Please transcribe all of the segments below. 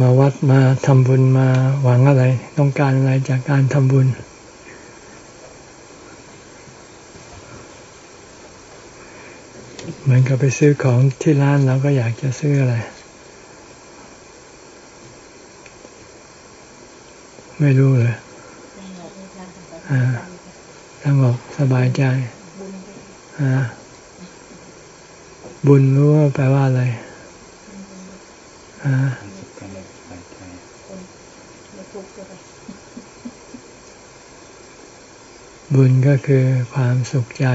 มาวัดมาทำบุญมาหวังอะไร ต้องการอะไรจากการทำบุญ เหมือนกับไปซื้อของที่ร้านเราก็อยากจะซื้ออะไร ไม่รู้เลยอ่าสงบสบายใจอ่าบุญรู้ว่าแปลว่าอะไรอ่า บุญก็คือความสุขใจ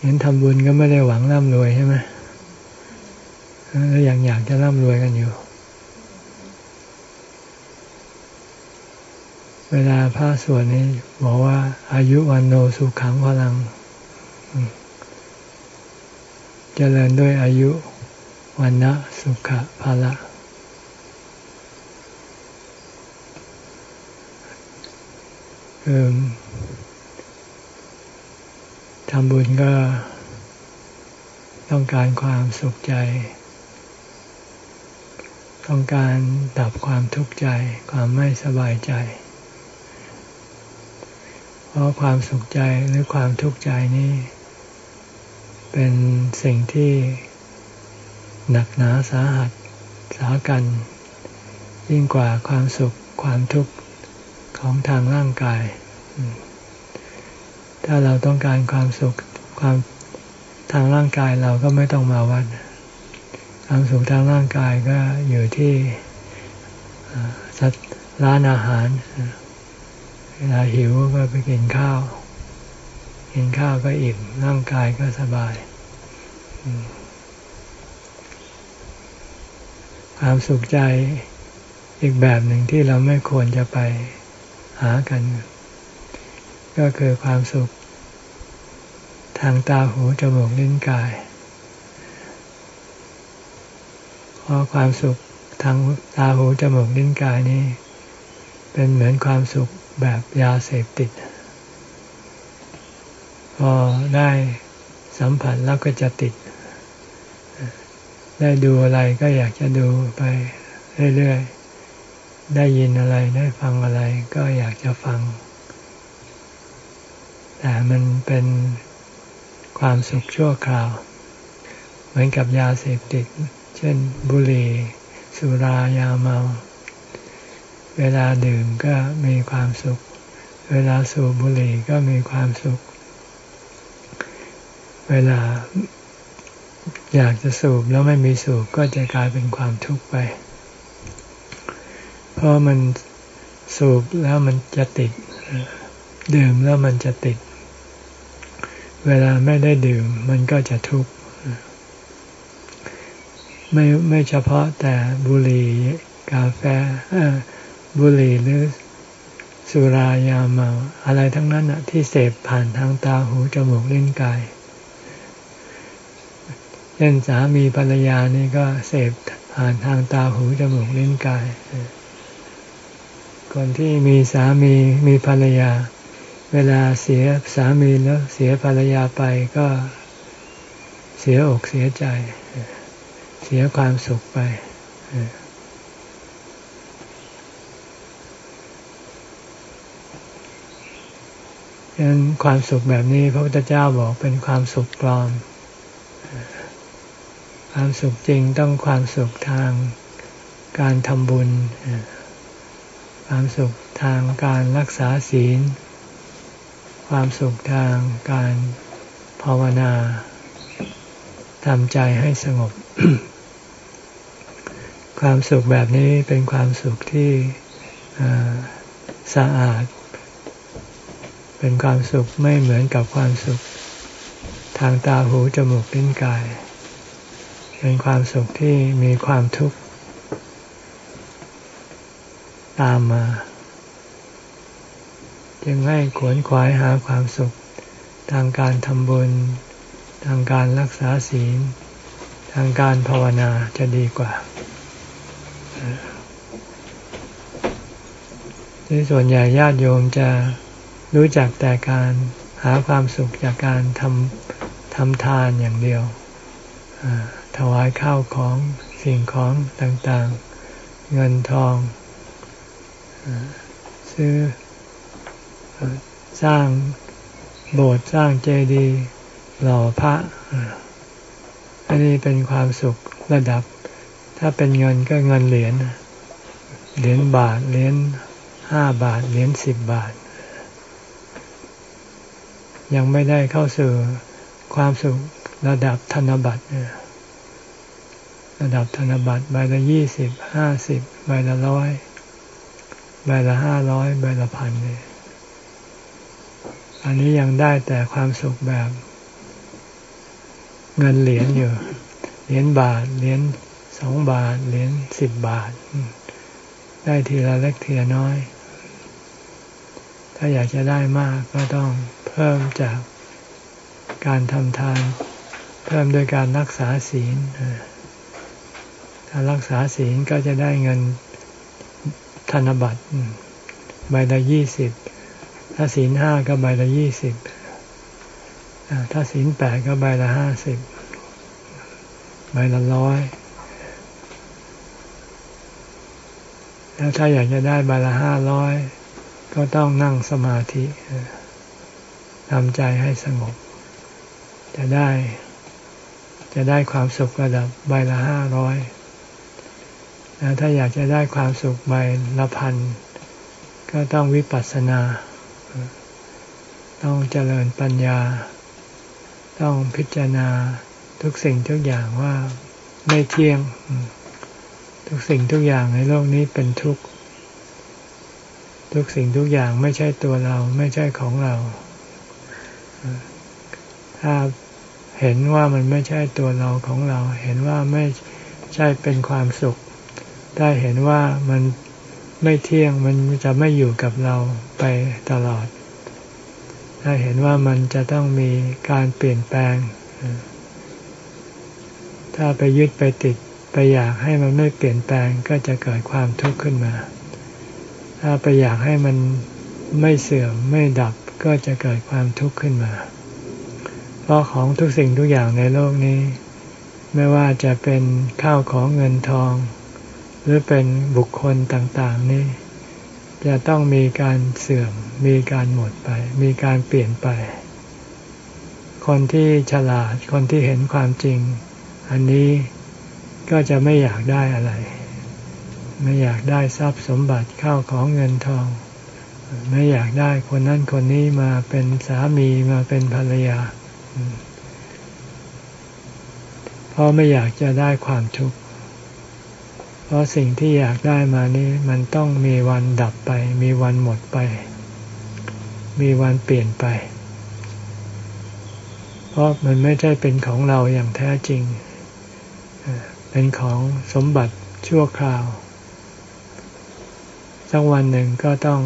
เห็นทำบุญก็ไม่ได้หวังร่ำรวยใช่ไหมแล้วยังอยากจะร่ำรวยกันอยู่ เวลาพระสวดนี้บอกว่า อายุวันโนสุขังพลังเจริญด้วยอายุวันนะสุขะภาละคือ ทำบุญก็ต้องการความสุขใจ ต้องการดับความทุกข์ใจ ความไม่สบายใจ เพราะความสุขใจหรือความทุกข์ใจนี้ เป็นสิ่งที่หนักหนาสาหัสสากัน ยิ่งกว่าความสุขความทุกข์ ของทางร่างกาย ถ้าเราต้องการความสุขความทางร่างกายเราก็ไม่ต้องมาวัด ความสุขทางร่างกายก็อยู่ที่ร้านอาหาร เวลาหิวก็ไปกินข้าว กินข้าวก็อิ่มร่างกายก็สบาย ความสุขใจอีกแบบหนึ่งที่เราไม่ควรจะไป หากัน ก็คือความสุข ทางตาหูจมูกลิ้นกายเพราะความสุขทางตาหูจมูกลิ้นกายนี้ เป็นเหมือนความสุขแบบยาเสพติด พอได้สัมผัสแล้วก็จะติด ได้ดูอะไรก็อยากจะดูไปเรื่อยๆ ได้ยินอะไรได้ฟังอะไรก็อยากจะฟัง แต่มันเป็นความสุขชั่วคราว เหมือนกับยาเสพติด เช่นบุหรี่สุรายาเมา เวลาดื่มก็มีความสุข เวลาสูบบุหรี่ก็มีความสุข เวลาอยากจะสูบแล้วไม่มีสูบก็จะกลายเป็นความทุกข์ไป เพราะมันสูบแล้วมันจะติด ดื่มแล้วมันจะติด เวลาไม่ได้ดื่ม มันก็จะทุกข์ไม่ไม่เฉพาะแต่บุหรี่กาแฟบุหรี่หรือสุรายาเมา อะไรทั้งนั้นอะที่เสพผ่านทางตาหูจมูกเลิ้นกายเช่นสามีภรรยานี่ก็เสพผ่านทางตาหูจมูกเลิ้นกาย คนที่มีสามีมีภรรยา เวลาเสียสามีแล้วเสียภรรยาไปก็เสียอกเสียใจ เสียความสุขไป ดังนั้นความสุขแบบนี้พระพุทธเจ้าบอกเป็นความสุขปลอม ความสุขจริงต้องความสุขทางการทำบุญ ความสุขทางการรักษาศีล ความสุขทางการภาวนาทำใจให้สงบ ความสุขแบบนี้เป็นความสุขที่สะอาด เป็นความสุขไม่เหมือนกับความสุข ทางตาหูจมูกลิ้นกาย เป็นความสุขที่มีความทุกข์ ตามมา จึงให้ขวนขวายหาความสุข ทางการทำบุญ ทางการรักษาศีล ทางการภาวนาจะดีกว่าที่ส่วนใหญ่ญาติโยมจะรู้จักแต่การหาความสุขจากการทำทำทานอย่างเดียว ถวายข้าวของสิ่งของต่างๆ เงินทอง ซื้อสร้างโบสถ์สร้างเจดีย์หล่อพระ อันนี้เป็นความสุขระดับ ถ้าเป็นเงินก็เงินเหรียญเหรียญบาทเหรียญห้าบาทเหรียญสิบบาท ยังไม่ได้เข้าสู่ความสุขระดับธนบัตรระดับธนบัตรใบละยี่สิบห้าสิบใบละร้อย ใบละห้าร้อยใบละพันเนี่ยอันนี้ยังได้แต่ความสุขแบบ เงินเหรียญอยู่ เหรียญบาท เหรียญสองบาท เหรียญสิบบาท ได้ทีละเล็กทีละน้อย ถ้าอยากจะได้มากก็ต้องเพิ่มจากการทำทาน เพิ่มโดยการรักษาศีลถ้ารักษาศีลก็จะได้เงิน ธนบัตรใบละยี่สิบถ้าศีลห้าก็ใบละยี่สิบถ้าศีลแปดก็ใบละห้าสิบใบละร้อยแล้วถ้าอยากจะได้ใบละห้าร้อยก็ต้องนั่งสมาธิทำใจให้สงบ จะได้ จะได้ความสุขระดับใบละห้าร้อย ถ้าอยากจะได้ความสุขใบละพันก็ต้องวิปัสสนา ต้องเจริญปัญญา ต้องพิจารณาทุกสิ่งทุกอย่างว่าไม่เที่ยง ทุกสิ่งทุกอย่างในโลกนี้เป็นทุกข์ ทุกสิ่งทุกอย่างไม่ใช่ตัวเราไม่ใช่ของเรา ถ้าเห็นว่ามันไม่ใช่ตัวเราของเรา เห็นว่าไม่ใช่เป็นความสุข ได้เห็นว่ามันไม่เที่ยงมันจะไม่อยู่กับเราไปตลอด ถ้าเห็นว่ามันจะต้องมีการเปลี่ยนแปลง ถ้าไปยึดไปติดไปอยากให้มันไม่เปลี่ยนแปลงก็จะเกิดความทุกข์ขึ้นมา ถ้าไปอยากให้มันไม่เสื่อมไม่ดับก็จะเกิดความทุกข์ขึ้นมา เพราะของทุกสิ่งทุกอย่างในโลกนี้ ไม่ว่าจะเป็นข้าวของเงินทอง หรือเป็นบุคคลต่างๆนี่จะต้องมีการเสื่อม มีการหมดไป มีการเปลี่ยนไป คนที่ฉลาดคนที่เห็นความจริง อันนี้ก็จะไม่อยากได้อะไร ไม่อยากได้ทรัพย์สมบัติเข้าของเงินทอง ไม่อยากได้คนนั้นคนนี้มาเป็นสามีมาเป็นภรรยาเพราะไม่อยากจะได้ความทุกข์ เพราะสิ่งที่อยากได้มานี้มันต้องมีวันดับไป มีวันหมดไป มีวันเปลี่ยนไป เพราะมันไม่ใช่เป็นของเราอย่างแท้จริง เป็นของสมบัติชั่วคราว สักวันหนึ่งก็ต้อง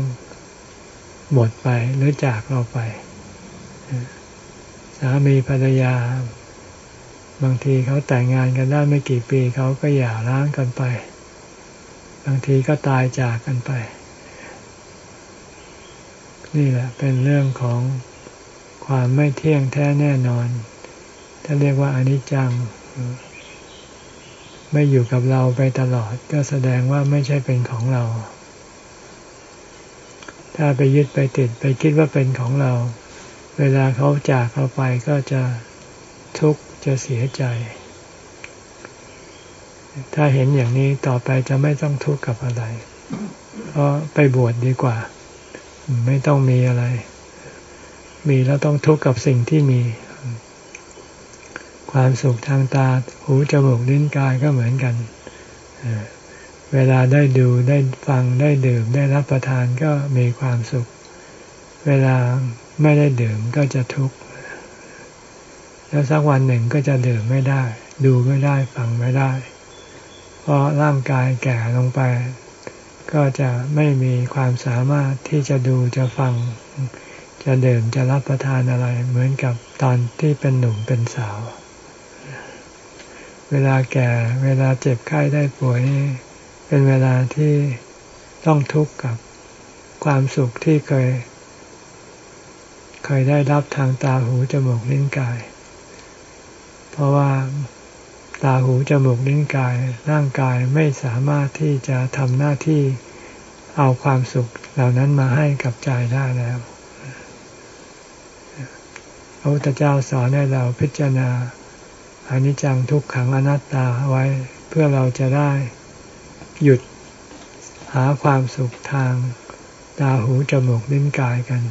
หมดไปหรือจากเราไป สามีภรรยาบางทีเขาแต่งงานกันได้ไม่กี่ปีเขาก็หย่าร้างกันไป บางทีก็ตายจากกันไป นี่แหละเป็นเรื่องของความไม่เที่ยงแท้แน่นอน ถ้าเรียกว่าอนิจจัง ไม่อยู่กับเราไปตลอด ก็แสดงว่าไม่ใช่เป็นของเรา ถ้าไปยึดไปติดไปคิดว่าเป็นของเรา เวลาเขาจากเราไปก็จะทุกข์จะเสียใจ ถ้าเห็นอย่างนี้ต่อไปจะไม่ต้องทุกข์กับอะไร เพราะไปบวชดดีกว่า ไม่ต้องมีอะไร มีแล้วต้องทุกข์กับสิ่งที่มี ความสุขทางตา หูจมูกลิ้นกายก็เหมือนกัน เวลาได้ดูได้ฟังได้ดื่ม ได้รับประทานก็มีความสุข เวลาไม่ได้ดื่มก็จะทุกข์แล้วสักวันหนึ่งก็จะดื่มไม่ได้ ดูไม่ได้ฟังไม่ได้ เพราะร่างกายแก่ลงไป ก็จะไม่มีความสามารถที่จะดูจะฟัง จะเดิมจะรับประทานอะไร เหมือนกับตอนที่เป็นหนุ่มเป็นสาว เวลาแก่เวลาเจ็บไข้ได้ป่วยนี่เป็นเวลาที่ต้องทุกข์กับความสุขที่เคย เคยได้รับทางตาหูจมูกลิ้นกาย เพราะว่า ตาหูจมูกลิ้นกายร่างกายไม่สามารถที่จะทำหน้าที่เอาความสุขเหล่านั้นมาให้กับใจได้แล้วพระพุทธเจ้าสอนให้เราพิจารณาอนิจจังทุกขังอนัตตาไว้เพื่อเราจะได้หยุดหาความสุขทางตาหูจมูกลิ้นกายกัน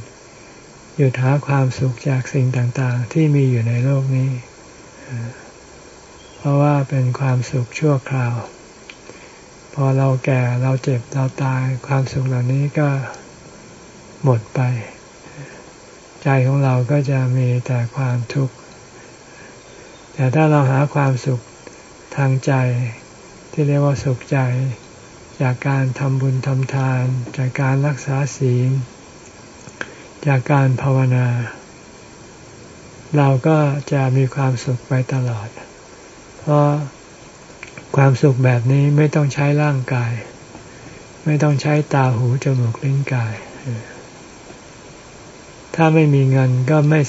หยุดหาความสุขจากสิ่งต่างๆ ที่มีอยู่ในโลกนี้ เพราะว่าเป็นความสุขชั่วคราว พอเราแก่เราเจ็บเราตายความสุขเหล่านี้ก็หมดไป ใจของเราก็จะมีแต่ความทุกข์ แต่ถ้าเราหาความสุขทางใจที่เรียกว่าสุขใจ จากการทำบุญทำทาน จากการรักษาศีล จากการภาวนา เราก็จะมีความสุขไปตลอด พราะความสุขแบบนี้ไม่ต้องใช้ร่างกาย ไม่ต้องใช้ตาหูจมูกลิ้นกาย ถ้าไม่มีเงินก็ไม่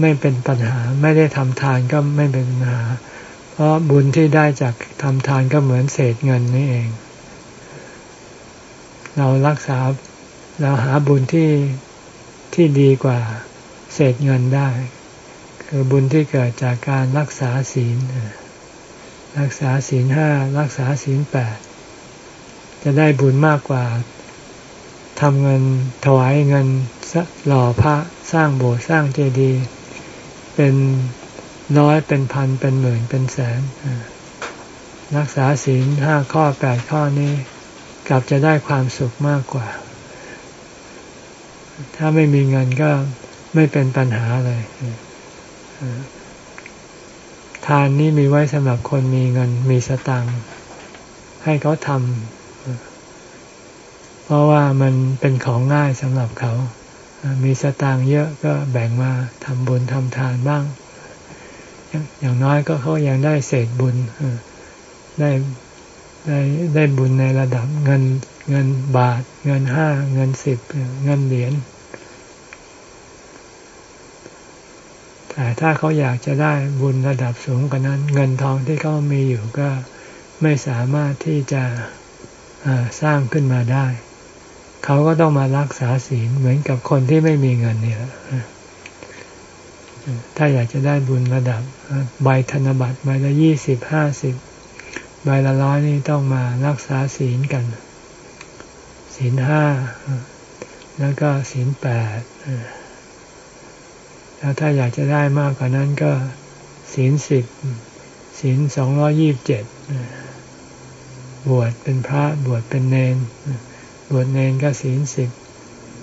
ไม่เป็นปัญหา ไม่ได้ทำทานก็ไม่เป็นปัญหา เพราะบุญที่ได้จากทำทานก็เหมือนเศษเงินนี่เอง เรารักษาเราหาบุญที่ที่ดีกว่าเศษเงินได้ คือบุญที่เกิดจากการรักษาศีล รักษาศีลห้ารักษาศีลแปดจะได้บุญมากกว่าทำเงินถวายเงินหล่อพระสร้างโบสถ์สร้างเจดีย์เป็นน้อยเป็นพันเป็นหมื่นเป็นแสนรักษาศีลห้าข้อแปดข้อนี้ กลับจะได้ความสุขมากกว่า ถ้าไม่มีเงินก็ไม่เป็นปัญหาเลย ทานนี้มีไว้สำหรับคนมีเงินมีสตังค์ให้เขาทำเพราะว่ามันเป็นของง่ายสำหรับเขา มีสตางค์เยอะก็แบ่งมาทำบุญทำทานบ้าง อย่างน้อยก็เขายังได้เศษบุญได้ได้ได้บุญในระดับเงินเงินบาท เงินห้าเงินสิบเงินเหรียญ แต่ถ้าเขาอยากจะได้บุญระดับสูงกว่านั้น เงินทองที่เขามีอยู่ก็ไม่สามารถที่จะสร้างขึ้นมาได้ เขาก็ต้องมารักษาศีลเหมือนกับคนที่ไม่มีเงินเนี่แหละถ้าอยากจะได้บุญระดับใบธนบัตรใบละยี่สิบห้าสิบใบละร้อยนี่ต้องมารักษาศีลกัน ศีลห้าแล้วก็ศีลแปด แล้วถ้าอยากจะได้มากกว่านั้นก็ศีลสิบศีลสองร้อยี่บเจ็ดบวชเป็นพระบวชเป็นเนน บวชเนนก็ศีลสิบ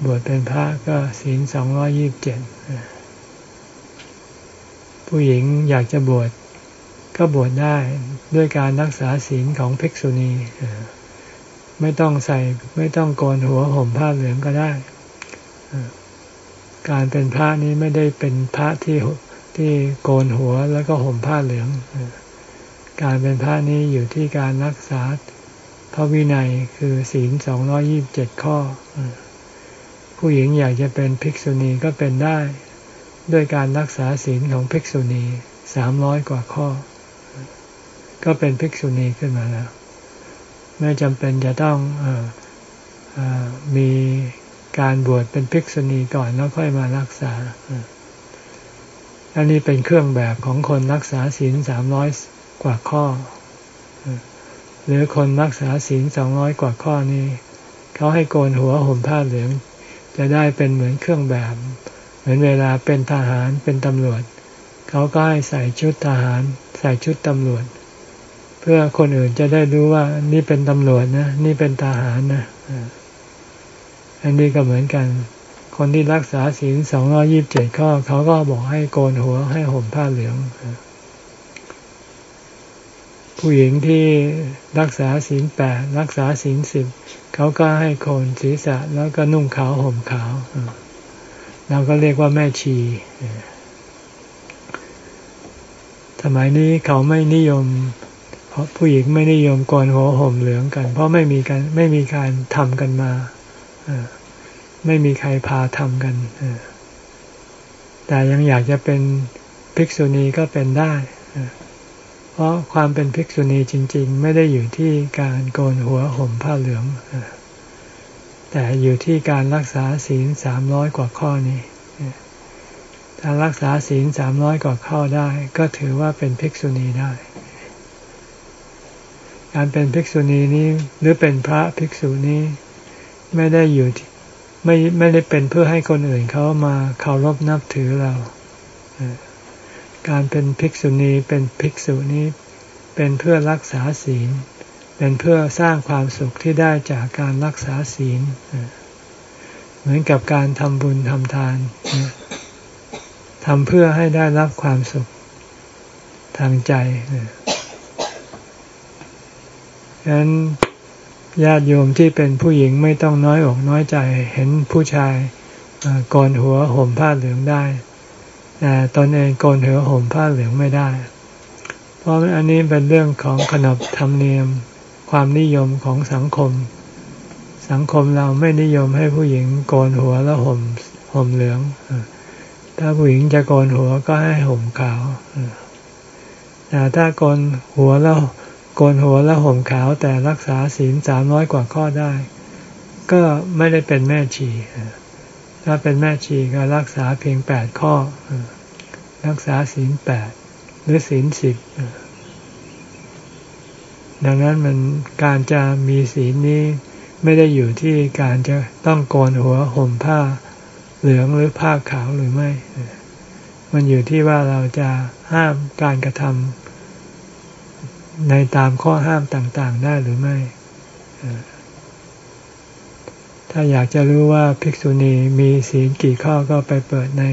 บวชเป็นพระก็ศีลสองร้อยี่บเจ็ดผู้หญิงอยากจะบวชก็บวชได้ด้วยการรักษาศีลของภิกษุณีไม่ต้องใส่ไม่ต้องโกนหัวห่มผ้าเหลืองก็ได้ การเป็นพระนี้ไม่ได้เป็นพระที่ที่โกนหัวแล้วก็ห่มผ้าเหลือง การเป็นพระนี้อยู่ที่การรักษาพระวินัยคือศีลสองร้อยี่บเจ็ดข้อ ผู้หญิงอยากจะเป็นภิกษุณีก็เป็นได้ ด้วยการรักษาศีลของภิกษุณีสามร้อยกว่าข้อ ก็เป็นภิกษุณีขึ้นมาแล้ว ไม่จำเป็นจะต้องออมี การบวชเป็นภิกษุณีก่อนแล้วค่อยมารักษา อันนี้เป็นเครื่องแบบของคนรักษาศีลสามร้อยกว่าข้อ หรือคนรักษาศีลสองร้อยกว่าข้อนี้ เขาให้โกนหัวห่มผ้าเหลือง จะได้เป็นเหมือนเครื่องแบบ เหมือนเวลาเป็นทหารเป็นตำรวจ เขาก็ให้ใส่ชุดทหาร ใส่ชุดตำรวจ เพื่อคนอื่นจะได้รู้ว่านี่เป็นตำรวจนะ นี่เป็นทหารนะ อันนี้ก็เหมือนกัน คนที่รักษาศีลสองร้อยิบเจ็ดข้อเขาก็บอกให้โกนหัวให้ห่มผ้าเหลือง ผู้หญิงที่รักษาศีลแปดรักษาศีลสิบเขาก็ให้โกนศีรษะแล้วก็นุ่งขาวห่มขาวเราก็เรียกว่าแม่ชีสมัยนี้เขาไม่นิยม เพราะผู้หญิงไม่นิยมกนหัวห่มเหลืองกัน เพราะไม่มีการไม่มีการทำกันมา ไม่มีใครพาทำกันแต่ยังอยากจะเป็นภิกษุณีก็เป็นได้ เพราะความเป็นภิกษุณีจริง ๆ ไม่ได้อยู่ที่การโกนหัวห่มผ้าเหลือง แต่อยู่ที่การรักษาศีลสามร้อยกว่าข้อนี้ถ้ารักษาศีลสามร้อยกว่าข้อได้ ก็ถือว่าเป็นภิกษุณีได้ การเป็นภิกษุณีนี้หรือเป็นพระภิกษุนี้ ไม่ได้อยู่ไม่ไม่ได้เป็นเพื่อให้คนอื่นเขามาเคารพนับถือเราการเป็นภิกษุณีเป็นภิกษุนี้ เป็นเพื่อรักษาศีล เป็นเพื่อสร้างความสุขที่ได้จากการรักษาศีล เหมือนกับการทำบุญทำทานทำเพื่อให้ได้รับความสุขทางใจฉะนั้น ญาติโยมที่เป็นผู้หญิงไม่ต้องน้อยอกน้อยใจเห็นผู้ชายกอนหัวห่มผ้าเหลืองได้ แต่ตนเองโกนหัวห่มผ้าเหลืองไม่ได้ เพราะอันนี้เป็นเรื่องของขนบธรรมเนียม ความนิยมของสังคม สังคมเราไม่นิยมให้ผู้หญิงโกนหัวแล้วห่มห่มเหลือง ถ้าผู้หญิงจะโกนหัวก็ให้ห่มขาวแต่ถ้าโกนหัวแล้ว โกนหัวแล้วห่มขาวแต่รักษาศีลสามร้อยกว่าข้อได้ ก็ไม่ได้เป็นแม่ชี ถ้าเป็นแม่ชีก็รักษาเพียงแปดข้อ รักษาศีลแปดหรือศีลสิบดังนั้นมันการจะมีศีลนี้ไม่ได้อยู่ที่การจะต้องโกนหัวห่มผ้าเหลืองหรือผ้าขาวหรือไม่ มันอยู่ที่ว่าเราจะห้ามการกระทำ ในตามข้อห้ามต่างๆได้หรือไม่ ถ้าอยากจะรู้ว่าภิกษุณีมีศีลกี่ข้อก็ไปเปิดใน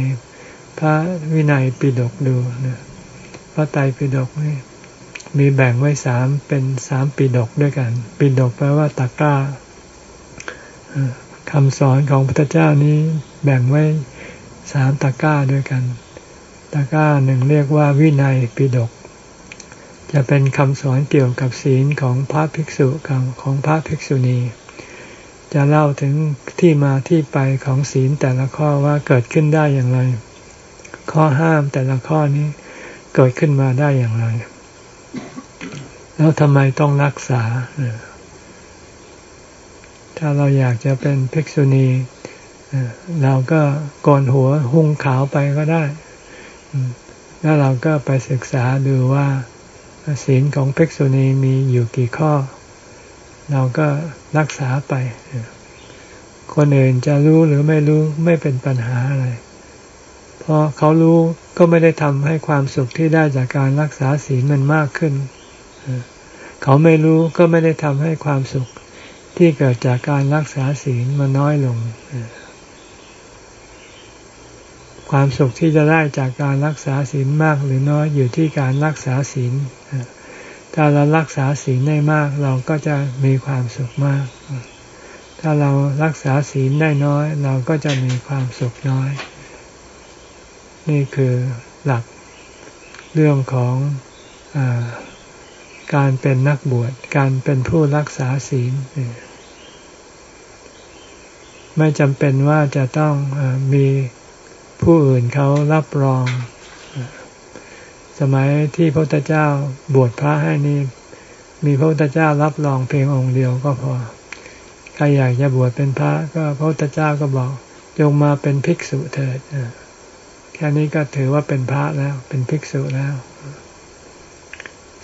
พระวินัยปิฎกดูนะพระไตรปิฎกนี่มีแบ่งไว้สามเป็นสามปิฎกด้วยกัน ปิฎกแปลว่าตะกร้าคำสอนของพระเจ้านี้แบ่งไว้สามตะกร้าด้วยกัน ตะกร้าหนึ่งเรียกว่าวินัยปิฎก จะเป็นคำสอนเกี่ยวกับศีลของพระภิกษุของพระภิกษุณี จะเล่าถึงที่มาที่ไปของศีลแต่ละข้อว่าเกิดขึ้นได้อย่างไร ข้อห้ามแต่ละข้อนี้เกิดขึ้นมาได้อย่างไร แล้วทำไมต้องรักษา ถ้าเราอยากจะเป็นภิกษุณีเราก็กอนหัวหุ่งขาวไปก็ได้ แล้วเราก็ไปศึกษาดูว่า ศีลของภิกษุณีมีอยู่กี่ข้อ เราก็รักษาไป คนอื่นจะรู้หรือไม่รู้ไม่เป็นปัญหาอะไร เพราะเขารู้ก็ไม่ได้ทำให้ความสุขที่ได้จากการรักษาศีลมันมากขึ้น เขาไม่รู้ก็ไม่ได้ทำให้ความสุขที่เกิดจากการรักษาศีลมันน้อยลง ความสุขที่จะได้จากการรักษาศีลมากหรือน้อยอยู่ที่การรักษาศีลถ้าเรารักษาศีลได้มากเราก็จะมีความสุขมาก ถ้าเรารักษาศีลได้น้อย เราก็จะมีความสุขน้อย นี่คือหลักเรื่องของอการเป็นนักบวช การเป็นผู้รักษาศีล ไม่จำเป็นว่าจะต้องอมี ผู้อื่นเขารับรอง สมัยที่พระพุทธเจ้าบวชพระให้นี่ มีพระพุทธเจ้ารับรองเพียงองค์เดียวก็พอ ใครอยากจะบวชเป็นพระ ก็พระพุทธเจ้าก็บอกจงมาเป็นภิกษุเถิดแค่นี้ก็ถือว่าเป็นพระแล้ว เป็นภิกษุแล้ว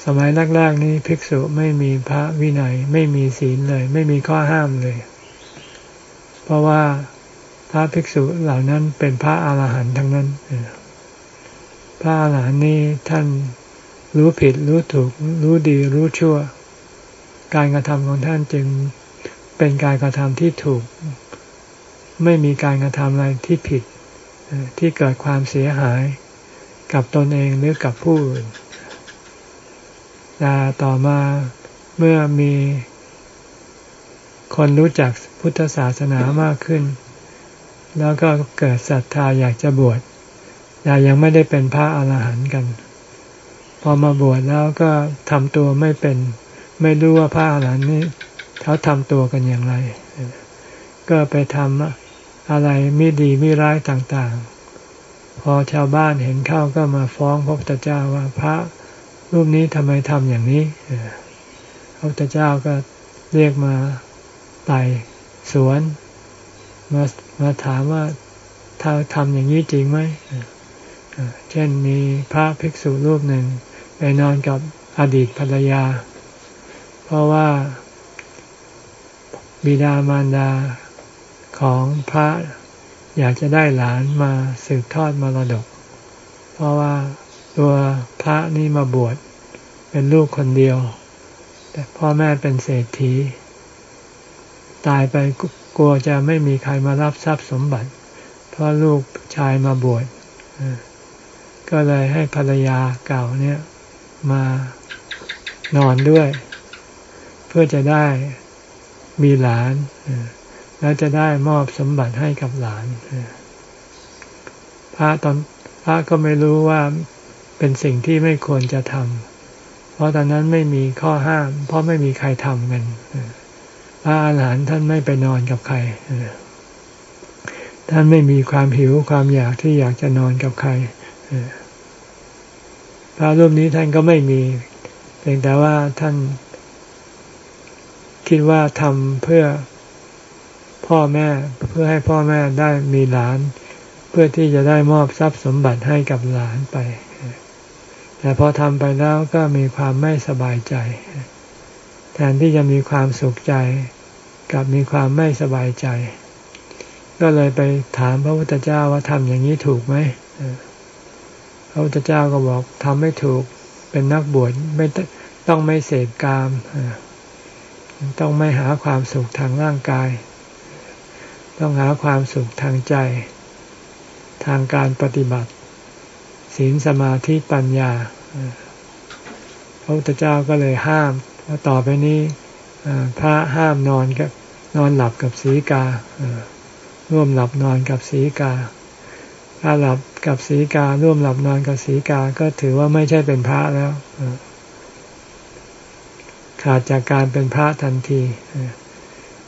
สมัยแรกๆนี้ภิกษุไม่มีพระวินัย ไม่มีศีลเลย ไม่มีข้อห้ามเลย เพราะว่า ระภิกษุเหล่านั้นเป็นพระอาหารหันต์ทั้งนั้น พระอาหารหันต์นี้ท่านรู้ผิดรู้ถูก รู้ดีรู้ชั่ว การกระทำของท่านจึงเป็นการกระทำที่ถูก ไม่มีการกระทำอะไรที่ผิดที่เกิดความเสียหายกับตนเองหรือกับผู้อื่นแต่ต่อมาเมื่อมีคนรู้จักพุทธศาสนามากขึ้น แล้วก็เกิดศรัทธาอยากจะบวชแต่ยังไม่ได้เป็นพระอาหารหันต์กัน พอมาบวชแล้วก็ทำตัวไม่เป็น ไม่รู้ว่าพระอาหารหันต์นี้เขาทำตัวกันอย่างไร ก็ไปทำอะไรไม่ดีไม่ร้ายต่างๆ พอชาวบ้านเห็นเข้าก็มาฟ้องพระพุทธเจ้าว่าพระรูปนี้ทำไมทำอย่างนี้พระพุทธเจ้าก็เรียกมาไต่สวน มามาถามว่าถ้าทำอย่างนี้จริงไหมเช่นมีพระภิกษุรูปหนึ่ง ไปนอนกับอดีตภรรยา เพราะว่าบิดามารดาของพระอยากจะได้หลานมาสืบทอดมรดก เพราะว่าตัวพระนี่มาบวชเป็นลูกคนเดียว แต่พ่อแม่เป็นเศรษฐี ตายไป กลัวจะไม่มีใครมารับทรัพย์สมบัติ เพราะลูกชายมาบวชก็เลยให้ภรรยาเก่าเนี่ยมานอนด้วย เพื่อจะได้มีหลานแล้วจะได้มอบสมบัติให้กับหลานพระตอนพระก็ไม่รู้ว่าเป็นสิ่งที่ไม่ควรจะทำเพราะตอนนั้นไม่มีข้อห้าม เพราะไม่มีใครทำกัน พระอาหารหันต์ท่านไม่ไปนอนกับใคร ท่านไม่มีความหิวความอยากที่อยากจะนอนกับใครพระรูปนี้ท่านก็ไม่มี เพียงแต่ว่าท่าน คิดว่าทำเพื่อพ่อแม่ เพื่อให้พ่อแม่ได้มีหลาน เพื่อที่จะได้มอบทรัพย์สมบัติให้กับหลานไปแต่พอทำไปแล้วก็มีความไม่สบายใจ แทนที่จะมีความสุขใจ กลับมีความไม่สบายใจ ก็เลยไปถามพระพุทธเจ้าว่าทำอย่างนี้ถูกไหมพระพุทธเจ้าก็บอกทำไม่ถูกเป็นนักบวชไม่ต้องไม่เสพกาม ต้องไม่หาความสุขทางร่างกาย ต้องหาความสุขทางใจ ทางการปฏิบัติ ศีลสมาธิปัญญาพระพุทธเจ้าก็เลยห้ามว่าต่อไปนี้ พระห้ามนอนกับนอนหลับกับสีการ่วมหลับนอนกับสีกา ถ้าหลับกับสีกา ร่วมหลับนอนกับสีกา ก็ถือว่าไม่ใช่เป็นพระแล้ว ขาดจากการเป็นพระทันที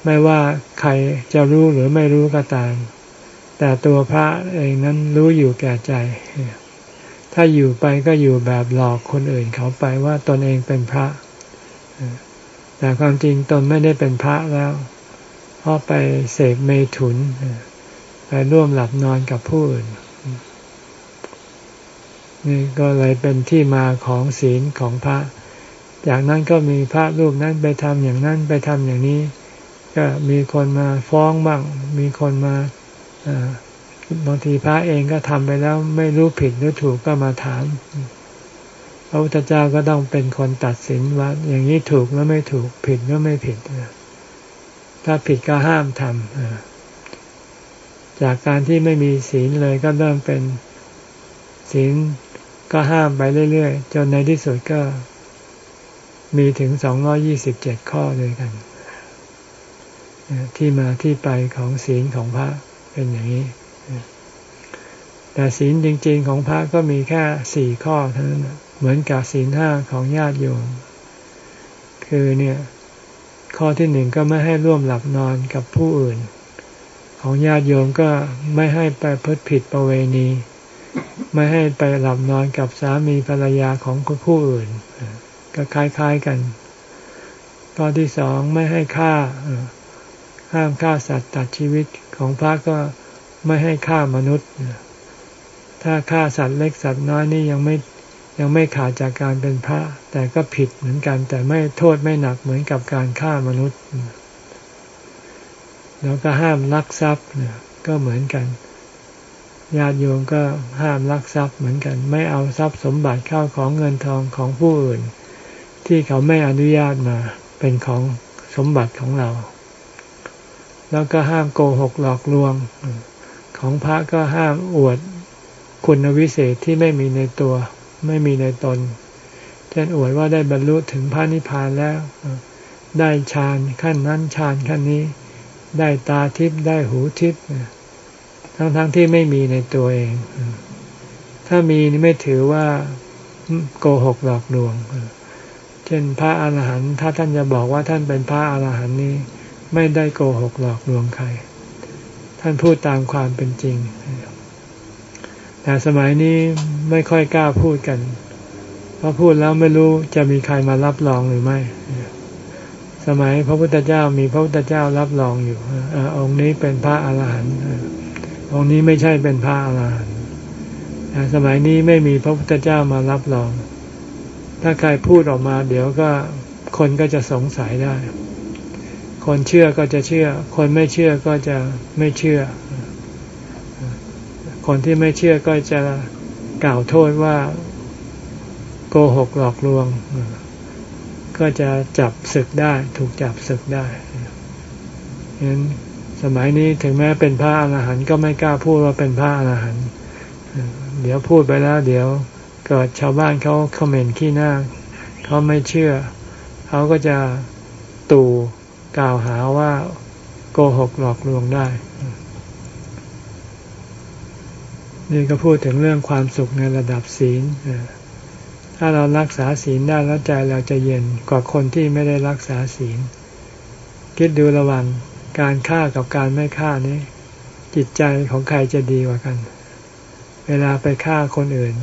ไม่ว่าใครจะรู้หรือไม่รู้ก็ตาม แต่ตัวพระเองนั้นรู้อยู่แก่ใจ ถ้าอยู่ไปก็อยู่แบบหลอกคนอื่นเขาไปว่าตนเองเป็นพระ แต่ความจริงตนไม่ได้เป็นพระแล้ว เพราะไปเสพเมถุน ไปร่วมหลับนอนกับผู้อื่น นี่ก็เลยเป็นที่มาของศีลของพระ จากนั้นก็มีพระรูปนั้นไปทำอย่างนั้นไปทำอย่างนี้ ก็มีคนมาฟ้องบ้าง มีคนมาบางทีพระเองก็ทำไปแล้วไม่รู้ผิดหรือถูกก็มาถาม พระพุทธเจ้าก็ต้องเป็นคนตัดสินว่า อย่างนี้ถูกแล้วไม่ถูกผิดแล้วไม่ผิดถ้าผิดก็ห้ามทำจากการที่ไม่มีศีลเลยก็เริ่มเป็นศีลก็ห้ามไปเรื่อยๆ จนในที่สุดก็มีถึงสองร้อยี่สิบเจ็ดข้อเลยกัน ที่มาที่ไปของศีลของพระเป็นอย่างนี้ แต่ศีลจริง ๆ ของพระก็มีแค่สี่ข้อเท่านั้น เหมือนกับศีลห้าของญาติโยม คือเนี่ย ข้อที่หนึ่งก็ไม่ให้ร่วมหลับนอนกับผู้อื่น ของญาติโยมก็ไม่ให้ไปพิดผิดประเวณี ไม่ให้ไปหลับนอนกับสามีภรรยาของผู้อื่น ก็คล้ายๆกัน ข้อที่สองไม่ให้ฆ่าห้ามฆ่าสัตว์ตัดชีวิตของพระก็ไม่ให้ฆ่ามนุษย์ถ้าฆ่าสัตว์เล็กสัตว์น้อยนี่ยังไม่ ยังไม่ขาดจากการเป็นพระ แต่ก็ผิดเหมือนกัน แต่ไม่โทษไม่หนักเหมือนกับการฆ่ามนุษย์ แล้วก็ห้ามลักทรัพย์ก็เหมือนกันญาติโยมก็ห้ามลักทรัพย์เหมือนกัน ไม่เอาทรัพย์สมบัติเข้าของเงินทองของผู้อื่น ที่เขาไม่อนุญาตมาเป็นของสมบัติของเรา แล้วก็ห้ามโกหกหลอกลวง ของพระก็ห้ามอวดคุณวิเศษที่ไม่มีในตัว ไม่มีในตน เช่นอวดว่าได้บรรลุถึงพระนิพพานแล้ว ได้ฌานขั้นนั้นฌานขั้นนี้ ได้ตาทิพย์ได้หูทิพย์ทั้งๆทที่ไม่มีในตัวเอง ถ้ามีนี่ไม่ถือว่าโกหกหลอกลวง เช่นพระอาหารหันต์ถ้าท่านจะบอกว่าท่านเป็นพระอาหารหันต์นี้ ไม่ได้โกหกหลอกลวงใคร ท่านพูดตามความเป็นจริง แต่สมัยนี้ไม่ค่อยกล้าพูดกัน เพราะพูดแล้วไม่รู้จะมีใครมารับรองหรือไม่ สมัยพระพุทธเจ้ามีพระพุทธเจ้ารับรองอยู่อองค์นี้เป็นพระอาหารหันต์องค์นี้ไม่ใช่เป็นพระอาหารหันต์สมัยนี้ไม่มีพระพุทธเจ้ามารับรอง ถ้าใครพูดออกมา เดี๋ยวก็คนก็จะสงสัยได้ คนเชื่อก็จะเชื่อ คนไม่เชื่อก็จะไม่เชื่อ คนที่ไม่เชื่อก็จะกล่าวโทษว่าโกหกหลอกลวง ก็จะจับศึกได้ ถูกจับศึกได้ฉะนั้นสมัยนี้ถึงแม้เป็นพระอรหันต์ก็ไม่กล้าพูดว่าเป็นพระอรหันต์เดี๋ยวพูดไปแล้ว เดี๋ยวเกิดชาวบ้านเขาคอมเมนต์ขี้หน้าเขาไม่เชื่อ เขาก็จะตู่กล่าวหาว่าโกหกหลอกลวงได้ นี่ก็พูดถึงเรื่องความสุขในระดับศีลถ้าเรารักษาศีลได้แล้วใจเราจะเย็นกว่าคนที่ไม่ได้รักษาศีล คิดดูระหว่างการฆ่ากับการไม่ฆ่านี้ จิตใจของใครจะดีกว่ากัน เวลาไปฆ่าคนอื่น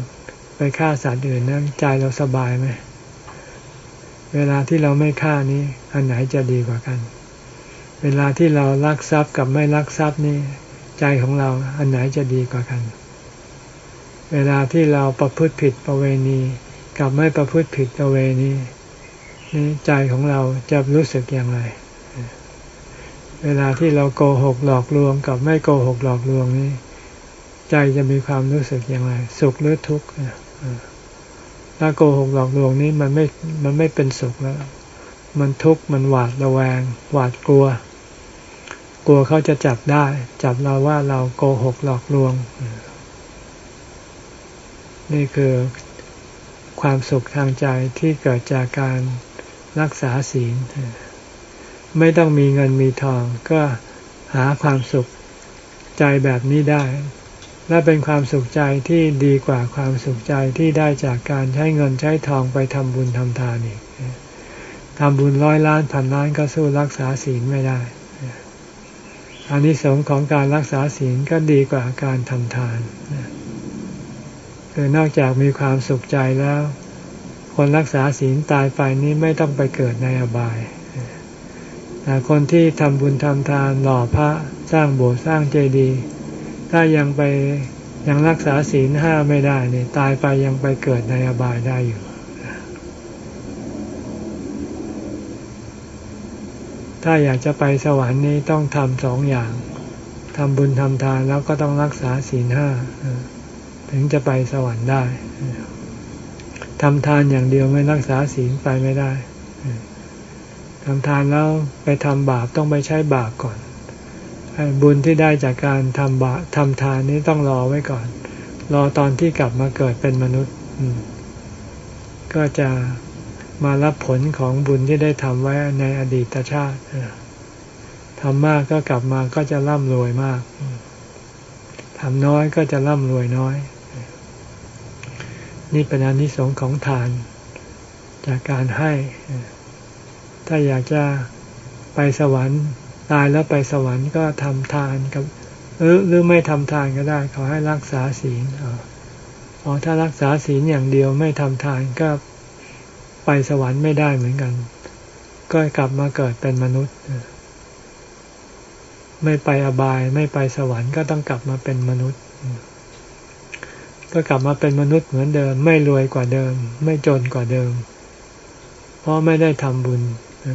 ไปฆ่าสัตว์อื่นนั้นใจเราสบายไหมเวลาที่เราไม่ฆ่านี้ อันไหนจะดีกว่ากัน เวลาที่เรารักทรัพย์กับไม่รักทรัพย์นี่ใจของเราอันไหนจะดีกว่ากัน เวลาที่เราประพฤติผิดประเวณี กับไม่ประพฤติผิดประเวณีนี่ใจของเราจะรู้สึกอย่างไร เวลาที่เราโกหกหลอกลวง กับไม่โกหกหลอกลวงนี้ ใจจะมีความรู้สึกอย่างไร สุขหรือทุกข์ถ้าโกหกหลอกลวงนี้มันไม่มันไม่เป็นสุขแล้ว มันทุกข์มันหวาดระแวง หวาดกลัว กลัวเขาจะจับได้ จับเราว่าเราโกหกหลอกลวง นี่คือความสุขทางใจที่เกิดจากการรักษาศีล ไม่ต้องมีเงินมีทองก็หาความสุขใจแบบนี้ได้ และเป็นความสุขใจที่ดีกว่าความสุขใจที่ได้จากการใช้เงินใช้ทองไปทำบุญทำทานอีกทำบุญร้อยล้านพันล้านก็สู้รักษาศีลไม่ได้อันนี้สงของการรักษาศีลก็ดีกว่าการทำทาน คือนอกจากมีความสุขใจแล้ว คนรักษาศีลตายไปนี้ไม่ต้องไปเกิดในอบายแต่คนที่ทำบุญทำทานหล่อพระสร้างโบสถ์สร้างเจดีย์ถ้ายังไปยังรักษาศีลห้าไม่ได้เนี่ยตายไปยังไปเกิดในอบายได้อยู่ ถ้าอยากจะไปสวรรค์นี้ต้องทำสองอย่างทำบุญทำทานแล้วก็ต้องรักษาศีลห้า ถึงจะไปสวรรค์ได้ทำทานอย่างเดียวไม่รักษาศีลไปไม่ได้ทำทานแล้วไปทำบาปต้องไปใช้บาปก่อนบุญที่ได้จากการทำบาทำทานนี้ต้องรอไว้ก่อน รอตอนที่กลับมาเกิดเป็นมนุษย์ก็จะมารับผลของบุญที่ได้ทำไว้ในอดีตชาติทำมากก็กลับมาก็จะร่ำรวยมากทำน้อยก็จะร่ำรวยน้อย นี่เป็นอนิสงส์ของทาน จากการให้ ถ้าอยากจะไปสวรรค์ ตายแล้วไปสวรรค์ก็ทำทานกับหรือหรือไม่ทำทานก็ได้ขอให้รักษาศีลอ๋อถ้ารักษาศีลอย่างเดียวไม่ทำทานก็ไปสวรรค์ไม่ได้เหมือนกัน ก็กลับมาเกิดเป็นมนุษย์ ไม่ไปอบายไม่ไปสวรรค์ก็ต้องกลับมาเป็นมนุษย์ ก็กลับมาเป็นมนุษย์เหมือนเดิม ไม่รวยกว่าเดิม ไม่จนกว่าเดิม เพราะไม่ได้ทำบุญ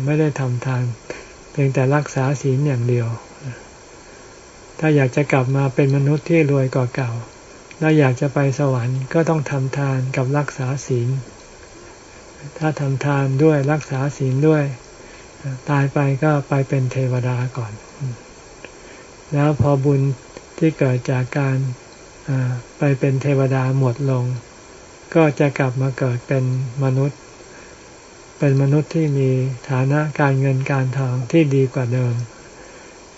ไม่ได้ทำทานเพียงแต่รักษาศีลอย่างเดียว ถ้าอยากจะกลับมาเป็นมนุษย์ที่รวยกว่าเก่า แล้วอยากจะไปสวรรค์ก็ต้องทำทานกับรักษาศีล ถ้าทำทานด้วยรักษาศีลด้วย ตายไปก็ไปเป็นเทวดาก่อน แล้วพอบุญที่เกิดจากการ ไปเป็นเทวดาหมดลง ก็จะกลับมาเกิดเป็นมนุษย์ เป็นมนุษย์ที่มีฐานะการเงินการทองที่ดีกว่าเดิม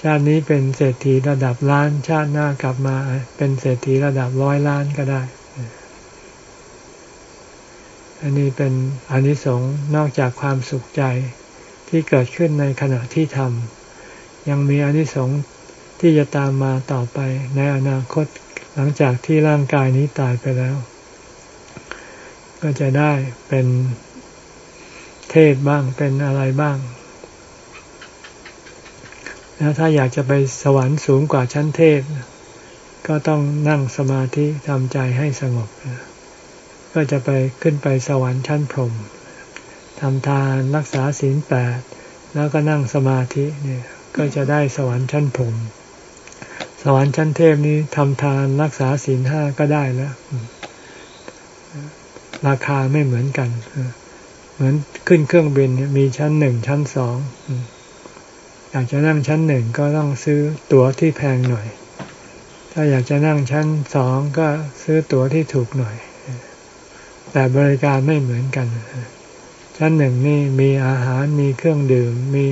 ชาตินี้เป็นเศรษฐีระดับล้าน ชาติหน้ากลับมาเป็นเศรษฐีระดับร้อยล้านก็ได้ อันนี้เป็นอนิสงส์นอกจากความสุขใจที่เกิดขึ้นในขณะที่ทำยังมีอนิสงส์ที่จะตามมาต่อไปในอนาคต หลังจากที่ร่างกายนี้ตายไปแล้ว ก็จะได้เป็นเทศบ้างเป็นอะไรบ้าง แล้วถ้าอยากจะไปสวรรค์สูงกว่าชั้นเทศก็ต้องนั่งสมาธิทำใจให้สงบ ก็จะไปขึ้นไปสวรรค์ชั้นพรหมทำทานรักษาศีลแปดแล้วก็นั่งสมาธิเนี่ยก็จะได้สวรรค์ชั้นพรหม สวรรค์ชั้นเทพนี้ทำทานรักษาศีลห้าก็ได้แล้ว ราคาไม่เหมือนกัน เหมือนขึ้นเครื่องบินมีชั้นหนึ่งชั้นสองอยากจะนั่งชั้นหนึ่งก็ต้องซื้อตั๋วที่แพงหน่อย ถ้าอยากจะนั่งชั้นสองก็ซื้อตั๋วที่ถูกหน่อย แต่บริการไม่เหมือนกัน ชั้นหนึ่งนี่มีอาหารมีเครื่องดื่มมี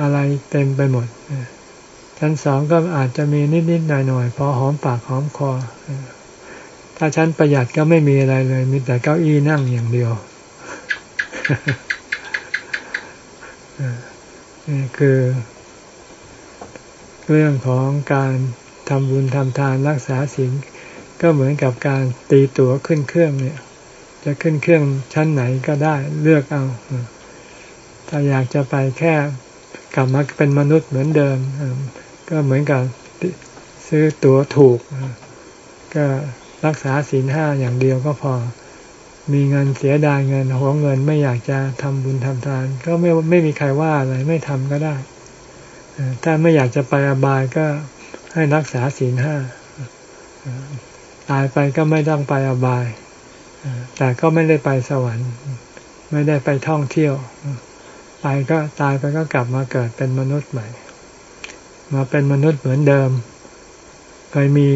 อะไรเต็มไปหมด ชั้นสองก็อาจจะมีนิดๆหน่อยๆพอหอมปากหอมคอ ถ้าชั้นประหยัดก็ไม่มีอะไรเลย มีแต่เก้าอี้นั่งอย่างเดียวนี่คือ เรื่องของการทำบุญทำทานรักษาศีลก็เหมือนกับการตีตั๋วขึ้นเครื่องเนี่ย จะขึ้นเครื่องชั้นไหนก็ได้เลือกเอา ถ้าอยากจะไปแค่กลับมาเป็นมนุษย์เหมือนเดิม ก็เหมือนกับซื้อตั๋วถูก ก็รักษาศีลห้าอย่างเดียวก็พอ มีเงินเสียดายเงินหัวเงินไม่อยากจะทำบุญทำทาน ก็ไม่ไม่มีใครว่าอะไรไม่ทำก็ได้ ถ้าไม่อยากจะไปอบายก็ให้รักษาศีลห้าตายไปก็ไม่ต้องไปอบาย แต่ก็ไม่ได้ไปสวรรค์ ไม่ได้ไปท่องเที่ยว ไปก็ตายไปก็กลับมาเกิดเป็นมนุษย์ใหม่ มาเป็นมนุษย์เหมือนเดิม เคยมี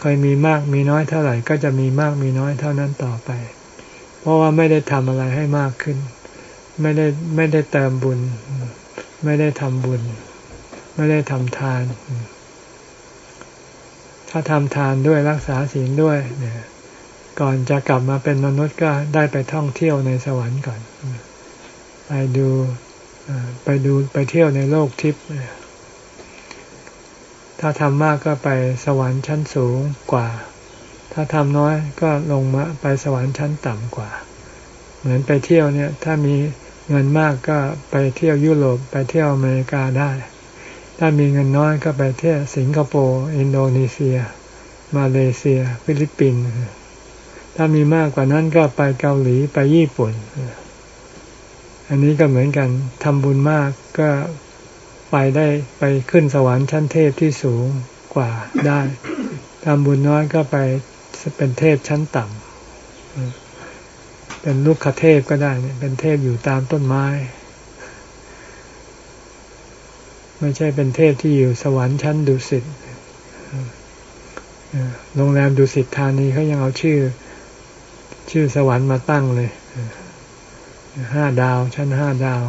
เคยมีมากมีน้อยเท่าไหร่ก็จะมีมากมีน้อยเท่านั้นต่อไป เพราะว่าไม่ได้ทำอะไรให้มากขึ้น ไม่ได้ไม่ได้เติมบุญ ไม่ได้ทำบุญ ไม่ได้ทำทาน ถ้าทำทานด้วยรักษาศีลด้วยเนี่ยก่อนจะกลับมาเป็นมนุษย์ก็ได้ไปท่องเที่ยวในสวรรค์ก่อน ไปดูไปดูไปเที่ยวในโลกทิพย์ ถ้าทำมากก็ไปสวรรค์ชั้นสูงกว่า ถ้าทำน้อยก็ลงมาไปสวรรค์ชั้นต่ำกว่า เหมือนไปเที่ยวเนี่ย ถ้ามีเงินมากก็ไปเที่ยวยุโรปไปเที่ยวอเมริกาได้ ถ้ามีเงินน้อยก็ไปเที่ยวสิงคโปร์อินโดนีเซีย มาเลเซีย ฟิลิปปินส์ถ้ามีมากกว่านั้นก็ไปเกาหลีไปญี่ปุ่น อันนี้ก็เหมือนกันทำบุญมากก็ ไปได้ไปขึ้นสวรรค์ชั้นเทพที่สูงกว่าได้ทำบุญน้อยก็ไปเป็นเทพชั้นต่ำเป็นลูกคเทพก็ได้เป็นเทพอยู่ตามต้นไม้ ไม่ใช่เป็นเทพที่อยู่สวรรค์ชั้นดุสิตโรงแรมดุสิตธานีเขายังเอาชื่อ ชื่อสวรรค์มาตั้งเลยห้าดาวชั้นห้าดาว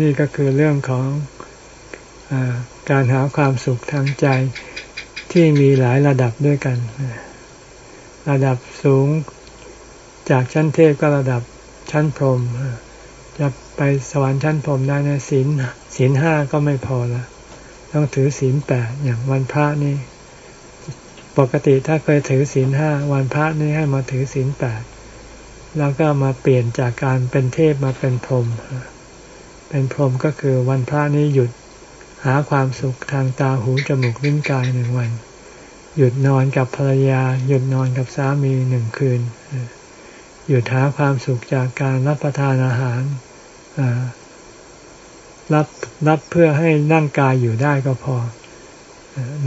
นี่ก็คือเรื่องของอการหาความสุขทางใจที่มีหลายระดับด้วยกัน ระดับสูงจากชั้นเทพก็ระดับชั้นพรหมจะไปสวรรค์ชั้นพรหมได้ในศีลศีลห้าก็ไม่พอละต้องถือศีลแปดอย่างวันพระนี่ ปกติถ้าเคยถือศีลห้าวันพระนี่ให้มาถือศีลแปดแล้วก็มาเปลี่ยนจากการเป็นเทพมาเป็นพรหม เป็นพรหมก็คือวันพระนี้หยุดหาความสุขทางตาหูจมูกลิ้นกายหนึ่งวัน หยุดนอนกับภรรยา หยุดนอนกับสามีหนึ่งคืน หยุดหาความสุขจากการรับประทานอาหารรับรับเพื่อให้ร่างกายอยู่ได้ก็พอ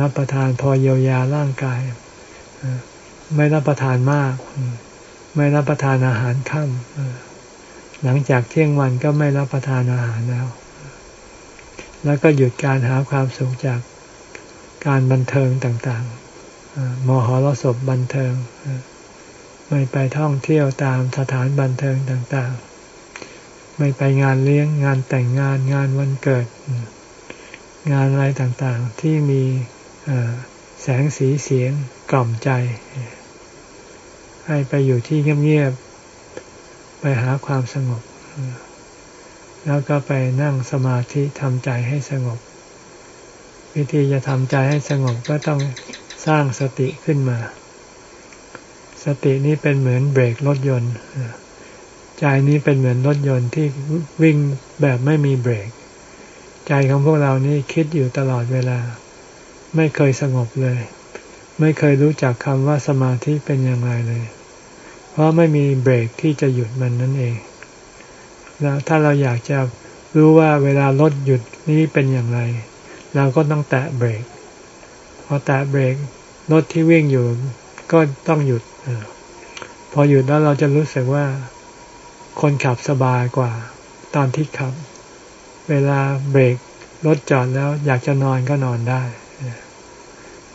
รับประทานพอเยียวยาร่างกาย ไม่รับประทานมาก ไม่รับประทานอาหารค่ำ หลังจากเที่ยงวันก็ไม่รับประทานอาหารแล้ว แล้วก็หยุดการหาความสุขจากการบันเทิงต่างๆมหรสพบันเทิง ไม่ไปท่องเที่ยวตามสถานบันเทิงต่างๆ ไม่ไปงานเลี้ยงงานแต่งงานงานวันเกิด งานอะไรต่างๆ ที่มีแสงสีเสียงกล่อมใจ ให้ไปอยู่ที่เงียบ ไปหาความสงบ แล้วก็ไปนั่งสมาธิทำใจให้สงบ วิธีจะทำใจให้สงบก็ต้องสร้างสติขึ้นมา สตินี้เป็นเหมือนเบรกรถยนต์ใจนี้เป็นเหมือนรถยนต์ที่วิ่งแบบไม่มีเบรก ใจของพวกเรานี่คิดอยู่ตลอดเวลา ไม่เคยสงบเลย ไม่เคยรู้จักคำว่าสมาธิเป็นอย่างไรเลย เพราะไม่มีเบรกที่จะหยุดมันนั่นเองแล้วถ้าเราอยากจะรู้ว่าเวลารถหยุดนี้เป็นอย่างไร เราก็ต้องแตะเบรกพอแตะเบรกรถที่วิ่งอยู่ก็ต้องหยุดพอหยุดแล้วเราจะรู้สึกว่าคนขับสบายกว่า ตอนที่ขับ เวลาเบรกรถจอดแล้วอยากจะนอนก็นอนได้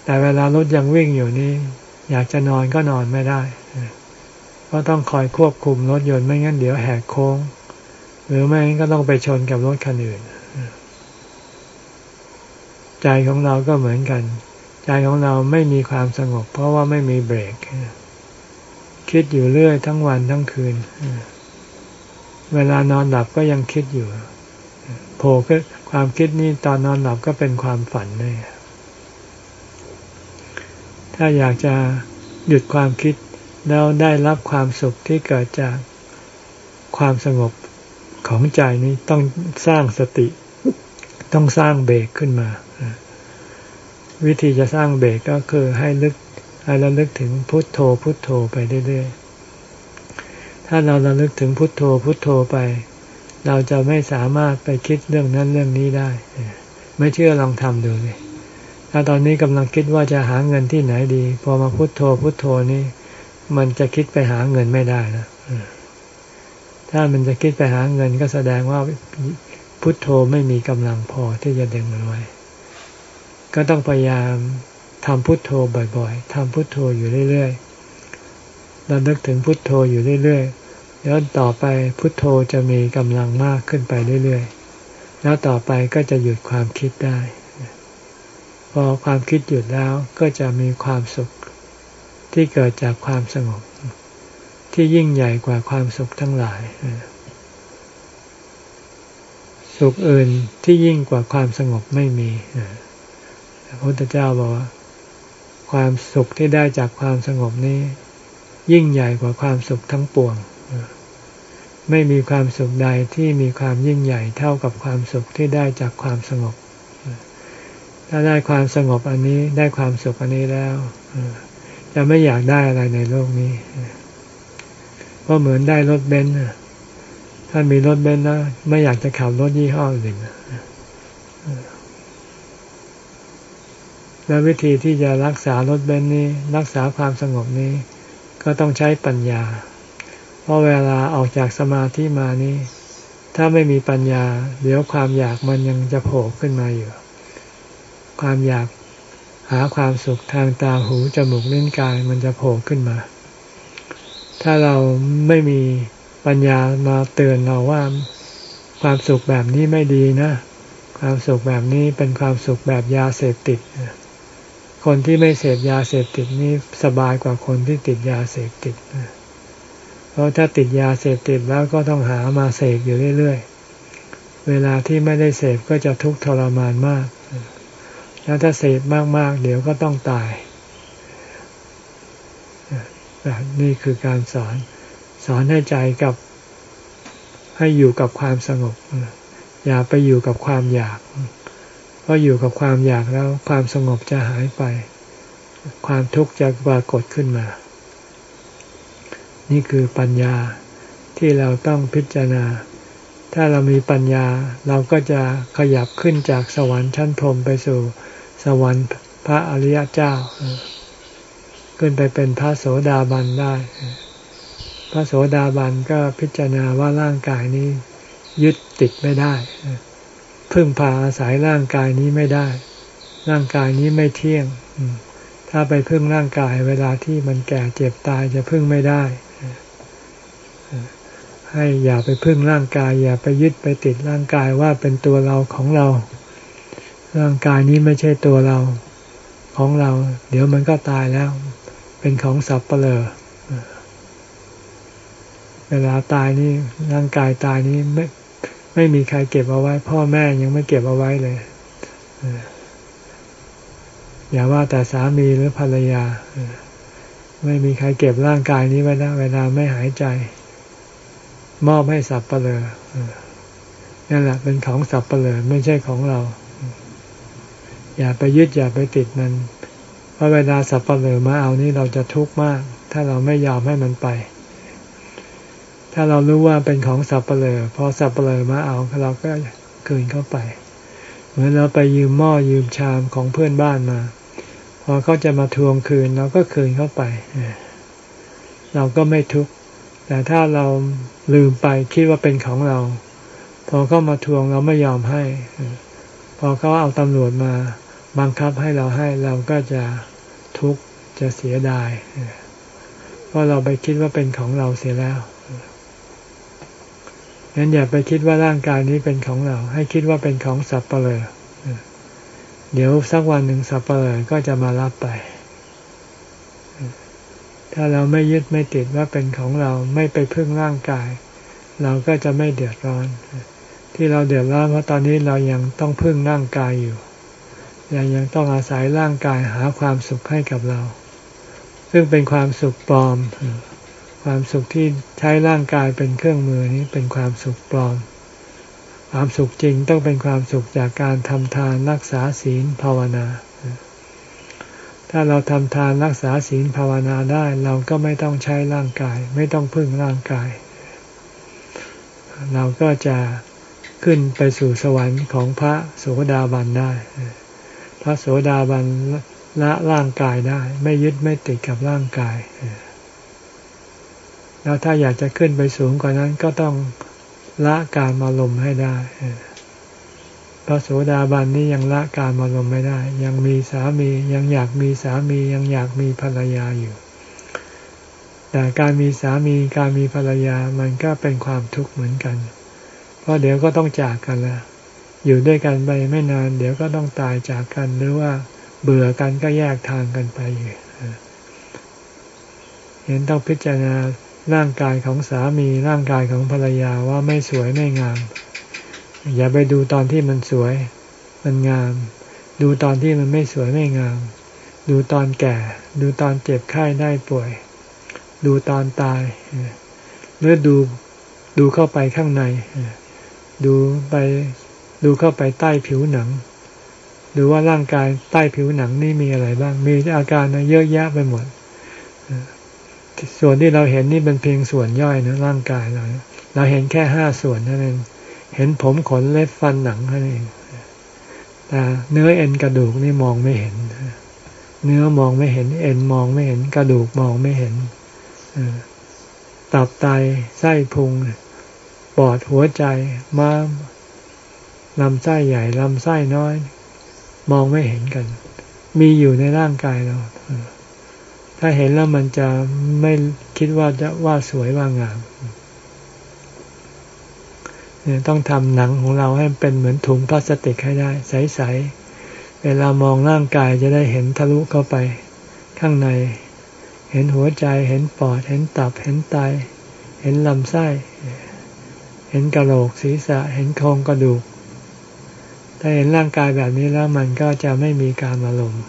แต่เวลารถยังวิ่งอยู่นี่ อยากจะนอนก็นอนไม่ได้ เพราะต้องคอยควบคุมรถยนต์ไม่งั้นเดี๋ยวแหกโค้ง หรือไม่งั้นก็ต้องไปชนกับรถคันอื่น ใจของเราก็เหมือนกัน ใจของเราไม่มีความสงบ เพราะว่าไม่มีเบรก คิดอยู่เรื่อยทั้งวันทั้งคืน เวลานอนหลับก็ยังคิดอยู่โผล่ก็ความคิดนี้ตอนนอนหลับก็เป็นความฝันเลยถ้าอยากจะหยุดความคิด แล้วได้รับความสุขที่เกิดจากความสงบของใจนี้ต้องสร้างสติ ต้องสร้างเบรกขึ้นมา วิธีจะสร้างเบรกก็คือให้ลึกให้ระลึกถึงพุทโธพุทโธไปเรื่อยๆ ถ้าเราระลึกถึงพุทโธพุทโธไป เราจะไม่สามารถไปคิดเรื่องนั้นเรื่องนี้ได้ ไม่เชื่อลองทำดูเลยถ้าตอนนี้กำลังคิดว่าจะหาเงินที่ไหนดี พอมาพุทโธพุทโธนี่ มันจะคิดไปหาเงินไม่ได้นะถ้ามันจะคิดไปหาเงินก็แสดงว่าพุทโธไม่มีกำลังพอที่จะดึงมันไว้ ก็ต้องพยายามทำพุทโธบ่อยๆทำพุทโธอยู่เรื่อยๆเรานึกถึงพุทโธอยู่เรื่อยๆแล้วต่อไปพุทโธจะมีกำลังมากขึ้นไปเรื่อยๆ แล้วต่อไปก็จะหยุดความคิดได้ พอความคิดหยุดแล้วก็จะมีความสุข ที่เกิดจากความสงบ ที่ยิ่งใหญ่กว่าความสุขทั้งหลาย สุขอื่นที่ยิ่งกว่าความสงบไม่มีพระพุทธเจ้าบอกว่า ความสุขที่ได้จากความสงบนี้ ยิ่งใหญ่กว่าความสุขทั้งปวงไม่มีความสุขใดที่มีความยิ่งใหญ่เท่ากับความสุขที่ได้จากความสงบ ถ้าได้ความสงบอันนี้ได้ความสุขอันนี้แล้ว จะไม่อยากได้อะไรในโลกนี้เพราะเหมือนได้รถเบนซ์ถ้ามีรถเบนซ์แล้วไม่อยากจะขับรถยี่ห้ออื่นแล้ววิธีที่จะรักษารถเบนซ์นี้ รักษาความสงบนี้ ก็ต้องใช้ปัญญา เพราะเวลาออกจากสมาธิมานี้ ถ้าไม่มีปัญญา เดี๋ยวความอยากมันยังจะโผล่ขึ้นมาอยู่ ความอยาก หาความสุขทางตาหูจมูกลิ้นกายมันจะโผล่ขึ้นมา ถ้าเราไม่มีปัญญามาเตือนเราว่าความสุขแบบนี้ไม่ดีนะ ความสุขแบบนี้เป็นความสุขแบบยาเสพติด คนที่ไม่เสพยาเสพติดนี่สบายกว่าคนที่ติดยาเสพติดเเพราะถ้าติดยาเสพติดแล้วก็ต้องหามาเสพอยู่เรื่อยๆ เวลาที่ไม่ได้เสพก็จะทุกข์ทรมานมาก แล้วถ้าเสพมากๆ เดี๋ยวก็ต้องตาย นี่คือการสอน สอนให้ใจกับ ให้อยู่กับความสงบ อย่าไปอยู่กับความอยาก เพราะอยู่กับความอยากแล้ว ความสงบจะหายไป ความทุกข์จะปรากฏขึ้นมา นี่คือปัญญาที่เราต้องพิจารณา ถ้าเรามีปัญญาเราก็จะขยับขึ้นจากสวรรค์ชั้นพรมไปสู่ สวรรค์พระอริยเจ้า ขึ้นไปเป็นพระโสดาบันได้ พระโสดาบันก็พิจารณาว่าร่างกายนี้ยึดติดไม่ได้พึ่งพาอาศัยร่างกายนี้ไม่ได้ ร่างกายนี้ไม่เที่ยง ถ้าไปพึ่งร่างกายเวลาที่มันแก่เจ็บตายจะพึ่งไม่ได้ ให้อย่าไปพึ่งร่างกาย อย่าไปยึดไปติดร่างกายว่าเป็นตัวเราของเรา ร่างกายนี้ไม่ใช่ตัวเราของเรา เดี๋ยวมันก็ตายแล้ว เป็นของสับเปลอเวลาตายนี่ร่างกายตายนี้ไม่ไม่มีใครเก็บเอาไว้ พ่อแม่ยังไม่เก็บเอาไว้เลยอย่าว่าแต่สามีหรือภรรยาไม่มีใครเก็บร่างกายนี้ไว้นะเวลาไม่หายใจ มอบให้สับเปลือนั่นแหละเป็นของสับเปลือไม่ใช่ของเรา อย่าไปยึดอย่าไปติดมันเพราะเวลาสับเปลือมาเอานี่เราจะทุกข์มาก ถ้าเราไม่ยอมให้มันไป ถ้าเรารู้ว่าเป็นของสับเปลือพอสับเปลือมาเอาเราก็คืนเข้าไป เหมือนเราไปยืมหม้อยืมชามของเพื่อนบ้านมา พอเขาจะมาทวงคืนเราก็คืนเข้าไปเราก็ไม่ทุกข์แต่ถ้าเราลืมไปคิดว่าเป็นของเรา พอเขามาทวงเราไม่ยอมให้ พอเขาเอาตำรวจมา บังคับให้เราให้เราก็จะทุกข์จะเสียดาย เพราะเราไปคิดว่าเป็นของเราเสียแล้วงั้นอย่าไปคิดว่าร่างกายนี้เป็นของเรา ให้คิดว่าเป็นของสับเปลือเดี๋ยวสักวันหนึ่งสับเปลือก็จะมารับไป ถ้าเราไม่ยึดไม่ติดว่าเป็นของเราไม่ไปพึ่งร่างกาย เราก็จะไม่เดือดร้อน ที่เราเดือดร้อนเพราะตอนนี้เรายังต้องพึ่งร่างกายอยู่ ยังยังต้องอาศัยร่างกายหาความสุขให้กับเรา ซึ่งเป็นความสุขปลอม ความสุขที่ใช้ร่างกายเป็นเครื่องมือนี้เป็นความสุขปลอม ความสุขจริงต้องเป็นความสุขจากการทำทานรักษาศีลภาวนา ถ้าเราทำทานรักษาศีลภาวนาได้เราก็ไม่ต้องใช้ร่างกาย ไม่ต้องพึ่งร่างกาย เราก็จะขึ้นไปสู่สวรรค์ของพระโสดาบันได้ พระโสดาบันละร่างกายได้ ไม่ยึดไม่ติดกับร่างกาย แล้วถ้าอยากจะขึ้นไปสูงกว่านั้นก็ต้องละการมาลมให้ได้พระโสดาบันนี้ยังละการมาลมไม่ได้ ยังมีสามียังอยากมีสามียังอยากมีภรรยาอยู่ แต่การมีสามีการมีภรรยามันก็เป็นความทุกข์เหมือนกัน เพราะเดี๋ยวก็ต้องจากกันแล้ว อยู่ด้วยกันไปไม่นาน เดี๋ยวก็ต้องตายจากกันหรือว่าเบื่อกันก็แยกทางกันไปอยู่เห็นต้องพิจารณาร่างกายของสามีร่างกายของภรรยาว่าไม่สวยไม่งาม อย่าไปดูตอนที่มันสวย มันงาม ดูตอนที่มันไม่สวยไม่งาม ดูตอนแก่ ดูตอนเจ็บไข้ได้ป่วย ดูตอนตายหรือดูดูเข้าไปข้างใน ดูไป ดูเข้าไปใต้ผิวหนัง ดูว่าร่างกายใต้ผิวหนังนี่มีอะไรบ้าง มีอาการเยอะแยะไปหมด ส่วนที่เราเห็นนี่เป็นเพียงส่วนย่อยนะร่างกายเรา เราเห็นแค่ห้าส่วนนั่นเองเห็นผมขนเล็บฟันหนังนั่นเองแต่เนื้อเอ็นกระดูกนี่มองไม่เห็น เนื้อมองไม่เห็น เอ็นมองไม่เห็น กระดูกมองไม่เห็นตับไตไส้พุงปอดหัวใจม้าม ลำไส้ใหญ่ลำไส้น้อย มองไม่เห็นกัน มีอยู่ในร่างกายเรา ถ้าเห็นแล้วมันจะไม่คิดว่าจะว่าสวยว่างามเนี่ยต้องทำหนังของเราให้เป็นเหมือนถุงพลาสติกให้ได้ ใสๆ เวลามองร่างกายจะได้เห็นทะลุเข้าไป ข้างใน เห็นหัวใจ เห็นปอด เห็นตับ เห็นไต เห็นลำไส้ เห็นกระโหลกศีรษะ เห็นโครงกระดูก ถ้าเห็นร่างกายแบบนี้แล้วมันก็จะไม่มีการอารมณ์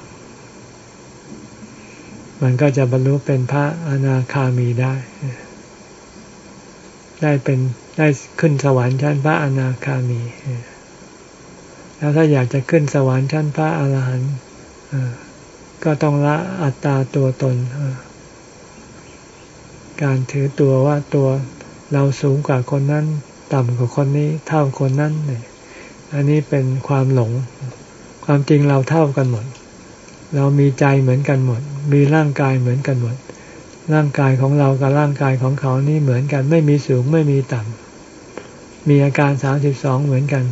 มันก็จะบรรลุเป็นพระอนาคามีได้ ได้เป็นได้ขึ้นสวรรค์ชั้นพระอนาคามี แล้วถ้าอยากจะขึ้นสวรรค์ชั้นพระอรหันต์ก็ต้องละอัตตาตัวตน การถือตัวว่าตัวเราสูงกว่าคนนั้น ต่ำกว่าคนนี้ เท่าคนนั้นเนี่ย อันนี้เป็นความหลง ความจริงเราเท่ากันหมด เรามีใจเหมือนกันหมด มีร่างกายเหมือนกันหมด ร่างกายของเรากับร่างกายของเขานี่เหมือนกัน ไม่มีสูงไม่มีต่ำมีอาการสามสิบสองเหมือนกัน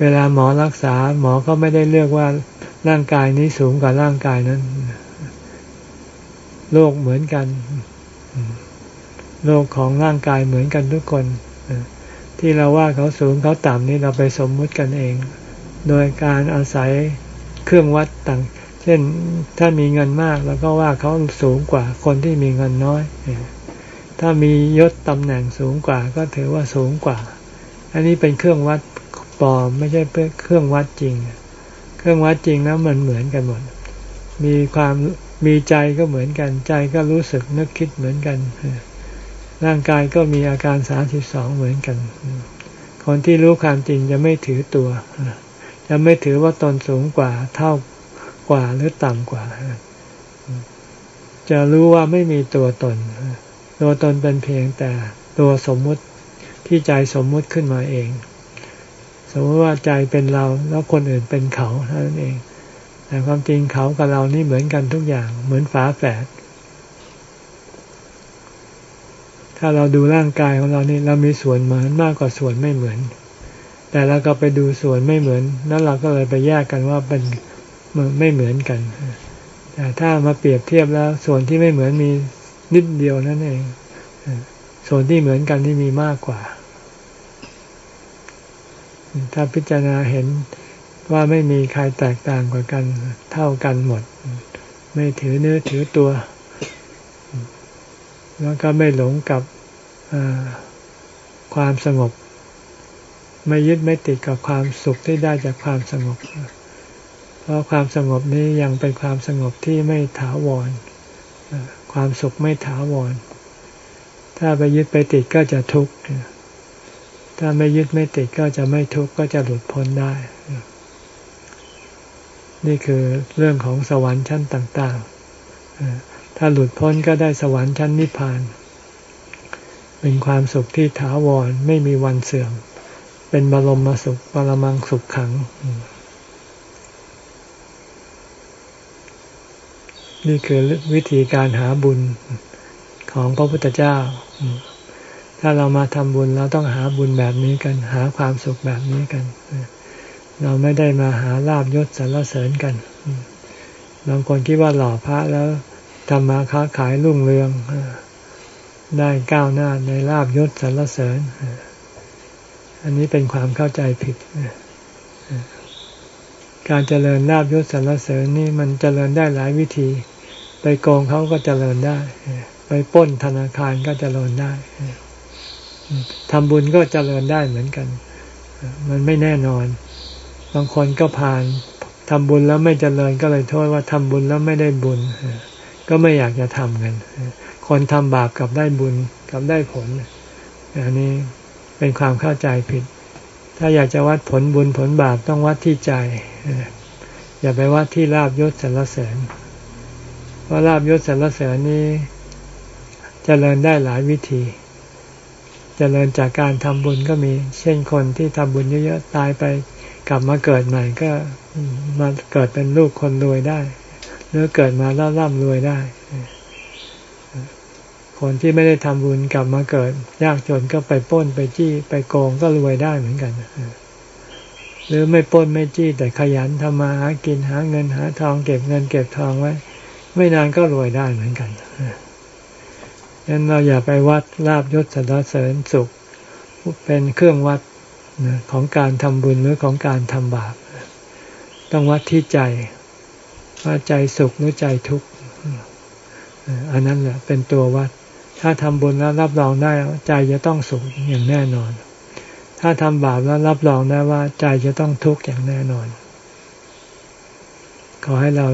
เวลาหมอรักษาหมอก็ไม่ได้เลือกว่าร่างกายนี้สูงกว่าร่างกายนั้นโรคเหมือนกันโรคของร่างกายเหมือนกันทุกคน ที่เราว่าเขาสูงเขาต่ำนี่เราไปสมมุติกันเอง โดยการอาศัยเครื่องวัดต่าง เช่นถ้ามีเงินมากแล้วก็ว่าเขาสูงกว่าคนที่มีเงินน้อย ถ้ามียศตำแหน่งสูงกว่าก็ถือว่าสูงกว่า อันนี้เป็นเครื่องวัดปลอมไม่ใช่เครื่องวัดจริง เครื่องวัดจริงนะมันเหมือนกันหมด มีความมีใจก็เหมือนกันใจก็รู้สึกนึกคิดเหมือนกัน ร่างกายก็มีอาการสามสิบสองเหมือนกัน คนที่รู้ความจริงจะไม่ถือตัว จะไม่ถือว่าตนสูงกว่าเท่ากว่าหรือต่ำกว่า จะรู้ว่าไม่มีตัวตน ตัวตนเป็นเพียงแต่ตัวสมมุติที่ใจสมมุติขึ้นมาเอง สมมติว่าใจเป็นเราแล้วคนอื่นเป็นเขาเท่านั้นเอง แต่ความจริงเขากับเรานี่เหมือนกันทุกอย่าง เหมือนฝาแฝด ถ้าเราดูร่างกายของเรานี่เรามีส่วนเหมือนมากกว่าส่วนไม่เหมือน แต่เราก็ไปดูส่วนไม่เหมือนแล้วเราก็เลยไปแยกกันว่าเป็นไม่เหมือนกัน แต่ถ้ามาเปรียบเทียบแล้ว ส่วนที่ไม่เหมือนมีนิดเดียวนั่นเอง ส่วนที่เหมือนกันที่มีมากกว่า ถ้าพิจารณาเห็นว่าไม่มีใครแตกต่างกว่ากัน เท่ากันหมด ไม่ถือเนื้อถือตัว แล้วก็ไม่หลงกับความสงบ ไม่ยึดไม่ติดกับความสุขที่ได้จากความสงบ เพราะความสงบนี้ยังเป็นความสงบที่ไม่ถาวร ความสุขไม่ถาวร ถ้าไปยึดไปติดก็จะทุกข์ถ้าไม่ยึดไม่ติดก็จะไม่ทุกข์ก็จะหลุดพ้นได้ นี่คือเรื่องของสวรรค์ชั้นต่าง ๆ ถ้าหลุดพ้นก็ได้สวรรค์ชั้นนิพพาน เป็นความสุขที่ถาวรไม่มีวันเสื่อม เป็นบรมสุขบรมังสุขขัง นี่คือวิธีการหาบุญของพระพุทธเจ้า ถ้าเรามาทำบุญเราต้องหาบุญแบบนี้กัน หาความสุขแบบนี้กัน เราไม่ได้มาหาลาบยศสรรเสริญกันบางคนคิดว่าหล่อพระแล้ว ทำมาค้าขายรุ่งเรือง ได้ก้าวหน้าในลาบยศสรรเสริญ อันนี้เป็นความเข้าใจผิด การเจริญลาบยศสรรเสริญนี่มันเจริญได้หลายวิธี ไปโกงเขาก็เจริญได้ ไปป้นธนาคารก็เจริญได้ทำบุญก็เจริญได้เหมือนกัน มันไม่แน่นอน บางคนก็ผ่านทำบุญแล้วไม่เจริญก็เลยโทษว่าทำบุญแล้วไม่ได้บุญ ก็ไม่อยากจะทำกัน คนทำบาปกับได้บุญกับได้ผล อันนี้เป็นความเข้าใจผิด ถ้าอยากจะวัดผลบุญผลบาปต้องวัดที่ใจ อย่าไปวัดที่ลาบยศสรรเสริญ เพราะลาบยศสรรเสริญนี้จเจริญได้หลายวิธีจเจริญจากการทำบุญก็มี เช่นคนที่ทำบุญเยอะๆตายไปกลับมาเกิดใหม่ก็มาเกิดเป็นลูกคนรวยได้ หรือเกิดมาแล้วร่ำรวยได้ คนที่ไม่ได้ทำบุญกลับมาเกิด ยากจนก็ไปป้นไปจี้ไปโกงก็รวยได้เหมือนกันหรือไม่ป้นไม่จี้แต่ขยันทำมาหากินหาเงินหาทองเก็บเงินเก็บทองไว้ ไม่นานก็รวยได้เหมือนกันดังนั้นเราอย่าไปวัดลาบยศสรรเสริญสุข เป็นเครื่องวัดของการทำบุญหรือของการทำบาป ต้องวัดที่ใจ ว่าใจสุขหรือใจทุกข์อันนั้นแหละเป็นตัววัด ถ้าทำบุญแล้วรับรองได้ใจจะต้องสุขอย่างแน่นอน ถ้าทำบาปแล้วรับรองได้ว่าใจจะต้องทุกข์อย่างแน่นอน ขอให้เรา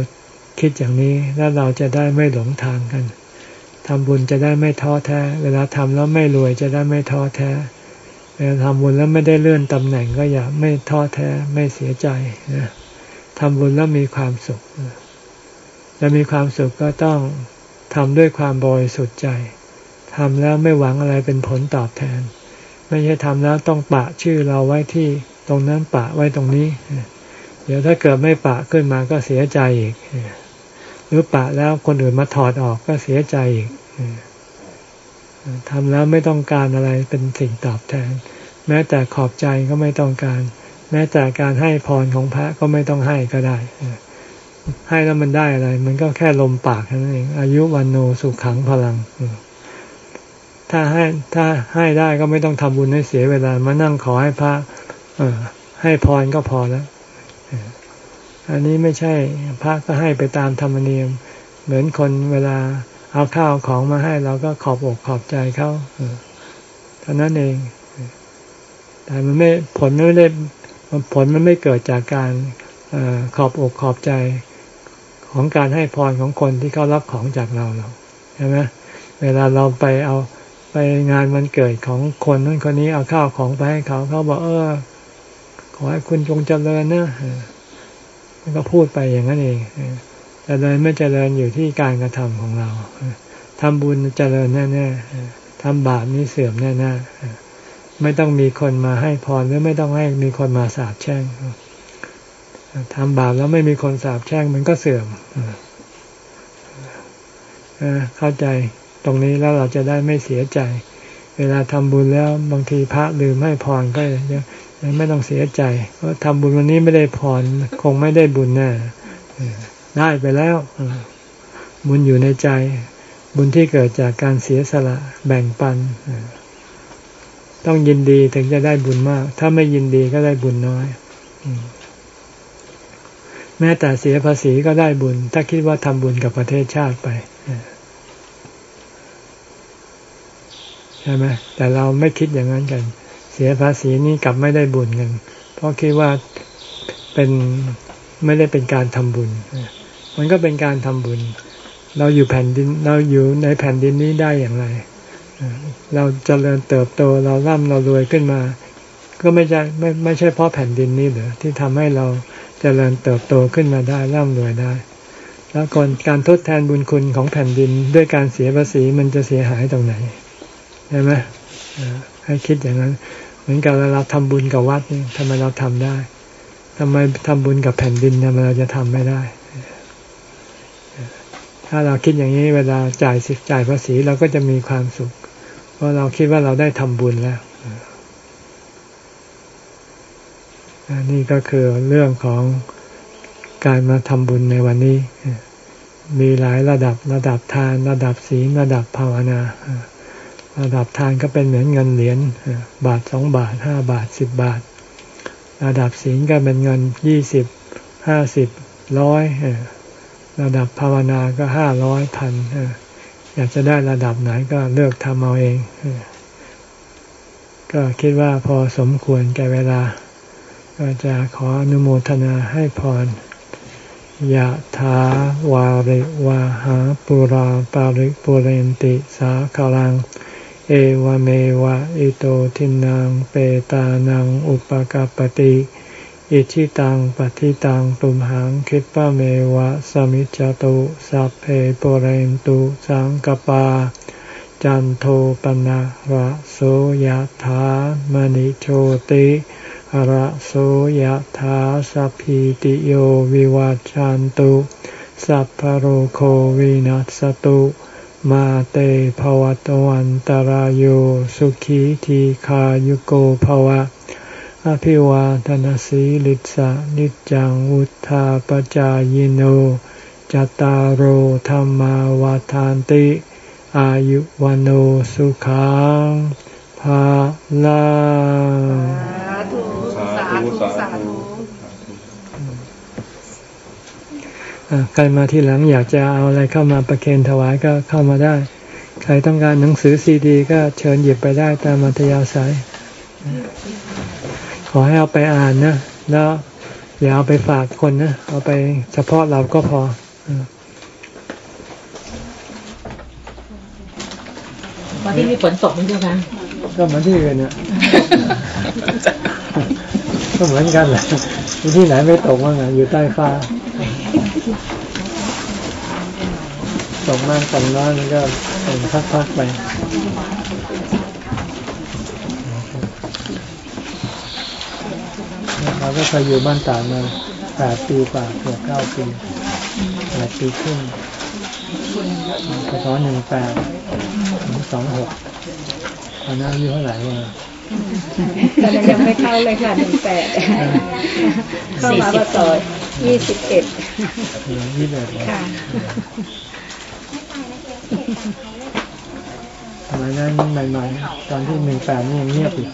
คิดอย่างนี้แล้วเราจะได้ไม่หลงทางกันทำบุญจะได้ไม่ท้อแท้ เวลาทำแล้วไม่รวยจะได้ไม่ท้อแท้ เวลาทำบุญแล้วไม่ได้เลื่อนตำแหน่งก็อย่าไม่ท้อแท้ไม่เสียใจนะ ทำบุญแล้วมีความสุข จะมีความสุขก็ต้องทำด้วยความบริสุทธิ์ใจทำแล้วไม่หวังอะไรเป็นผลตอบแทน ไม่ใช่ทำแล้วต้องปะชื่อเราไว้ที่ตรงนั้นปะไว้ตรงนี้ เดี๋ยวถ้าเกิดไม่ปะขึ้นมาก็เสียใจอีก หรือปะแล้วคนอื่นมาถอดออกก็เสียใจอีกทำแล้วไม่ต้องการอะไรเป็นสิ่งตอบแทน แม้แต่ขอบใจก็ไม่ต้องการ แม้แต่การให้พรของพระก็ไม่ต้องให้ก็ได้ ให้แล้วมันได้อะไร มันก็แค่ลมปากแค่นั้นเอง อายุวันโนสุขขังพลัง ถ้าให้ถ้าให้ได้ก็ไม่ต้องทำบุญให้เสียเวลา มานั่งขอให้พระเอให้พรก็พอแล้วอันนี้ไม่ใช่พระก็ให้ไปตามธรรมเนียม เหมือนคนเวลาเอาข้าวของมาให้เราก็ขอบอกขอบใจเขาเท่านั้นเอง แต่มันไม่ผลไม่ได้ ผลมันไม่เกิดจากการอขอบอกขอบใจของการให้พรของคนที่เขารับของจากเราหรอกใช่ไหมเวลาเราไปเอาไปงานวันเกิดของคนนั้นคนนี้เอาข้าวของไปให้เขาเขาบอกเออ ขอให้คุณจงเจริญนะมันก็พูดไปอย่างนั้นเองเจริญไม่เจริญอยู่ที่การกระทำของเราทำบุญเจริญแน่ๆทำบาปนี่เสื่อมแน่ๆ ไม่ต้องมีคนมาให้พรหรือไม่ต้องให้มีคนมาสาบแช่งทำบาปแล้วไม่มีคนสาบแช่งมันก็เสื่อมเข้าใจตรงนี้แล้วเราจะได้ไม่เสียใจ เวลาทำบุญแล้วบางทีพระลืมให้พรก็ยังไม่ต้องเสียใจเพราะทำบุญวันนี้ไม่ได้พรคงไม่ได้บุญแน่ได้ไปแล้วบุญอยู่ในใจ บุญที่เกิดจากการเสียสละแบ่งปัน ต้องยินดีถึงจะได้บุญมาก ถ้าไม่ยินดีก็ได้บุญน้อยแม้แต่เสียภาษีก็ได้บุญ ถ้าคิดว่าทำบุญกับประเทศชาติไปใช่ไหมแต่เราไม่คิดอย่างนั้นกัน เสียภาษีนี้กลับไม่ได้บุญกันเพราะคิดว่าเป็นไม่ได้เป็นการทำบุญ มันก็เป็นการทำบุญ เราอยู่แผ่นดิน เราอยู่ในแผ่นดินนี้ได้อย่างไร เราจเจริญเติบโตเราร่ำเรารวยขึ้นมา ก็ไม่ใช่ไม่ไม่ใช่เพราะแผ่นดินนี้เหรอที่ทำให้เราจเจริญเติบโตขึ้นมาได้ร่ำรวยได้ แล้วก่อนการทดแทนบุญคุณของแผ่นดินด้วยการเสียภาษีมันจะเสียหายตรงไหนใช่ไหมให้คิดอย่างนั้น เหมือนกับเราทำบุญกับวัดนี่ทำไมเราทำได้ทำไมทำบุญกับแผ่นดินทำไมเราจะทำไม่ได้ถ้าเราคิดอย่างนี้เวลาจ่ายสิจ่ายภาษีเราก็จะมีความสุข เพราะเราคิดว่าเราได้ทำบุญแล้วนี่ก็คือเรื่องของการมาทำบุญในวันนี้ มีหลายระดับระดับทาน ระดับศีลระดับภาวนา ระดับทานก็เป็นเหมือนเงินเหรียญบาทสองบาทห้าบาทสิบบาท ระดับศีลก็เป็นเงินยี่สิบห้าสิบร้อยระดับภาวนาก็ห้าร้อยพัน อยากจะได้ระดับไหนก็เลือกทำเอาเอง ก็คิดว่าพอสมควรแก่เวลา ก็จะขออนุโมทนาให้พรยะถาวาริวาหาปุราปาริปุเรนติสาคลัง เอวเมวะอิโตทินังเปตานังอุปกาปติ อิชิตังปฏิตังตุมหังคิปะเมวะสมิจจตุสัพเพปเรนตุสังกปา จันโทปนะระโสยธามณิโชติระโสยธาสัพพิติโยวิวัจจันตุ สัพพโรโควินัสตุ มาเตภวตวันตารโยสุขีทีขายุโกภวะ อภิวาทนสีลิสะนิจังวุธาปจายโนจตารโหธรรมาวาทานติ อายุวันโอสุขังภาลาสาธุสาธุสาธุใครมาที่หลังอยากจะเอาอะไรเข้ามาประเคนถวายก็เข้ามาได้ ใครต้องการหนังสือซีดี ก็เชิญหยิบไปได้ตามมัธยาศัย ขอให้เอาไปอ่านนะแล้วอย่าเอาไปฝากคนนะ เอาไปเฉพาะเราก็พอวันที่มีฝนตกนี่เดียวกันก็เหมือนที่อื่นเนี่ยก็เหมือนกันแหละที่ไหนไม่ตกบ้างอยู่ใต้ฟ้าตกมากตกน้อยมันก็เป็นพักๆไป เราก็เคยอยู่บ้านตากมาแปดปีกว่าเกือบเก้าปีแปดปีครึ่งพศหนึ่งแปดถึงสองหกตอนนั้นอายุเท่าไหร่วะตอนนั้นยังไม่เข้าเลยค่ะหนึ่งแปดเข้ามาพศยี่สิบเอ็ดยี่สิบเอ็ดค่ะสมัยนั้นใหม่ๆตอนที่หนึ่งแปดนี่ยังเงียบอยู่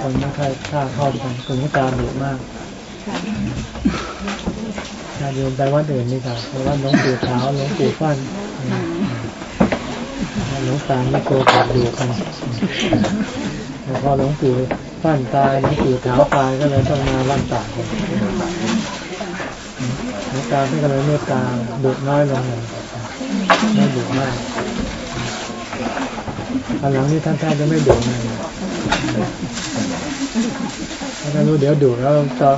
คนไม่ค่อยกล้าเข้ากันคนไม่กล้าดุมากญาติโยมไปวัดอื่นนี่ค่ะเพราะว่าหลวงปู่เท้าหลวงปู่ฟันหลวงตาไม่โกลับดูกันแต่พอหลวงปู่ฟันตายหลวงปู่เท้าตายก็เลยต้องมาวันตากตาท่านก็เลยเมตตาดุน้อยลงเลยไม่ดุมากตอนหลังนี้ท่านแทบจะไม่ดุเลย ถ้ารู้เดี๋ยวดุแล้วจะ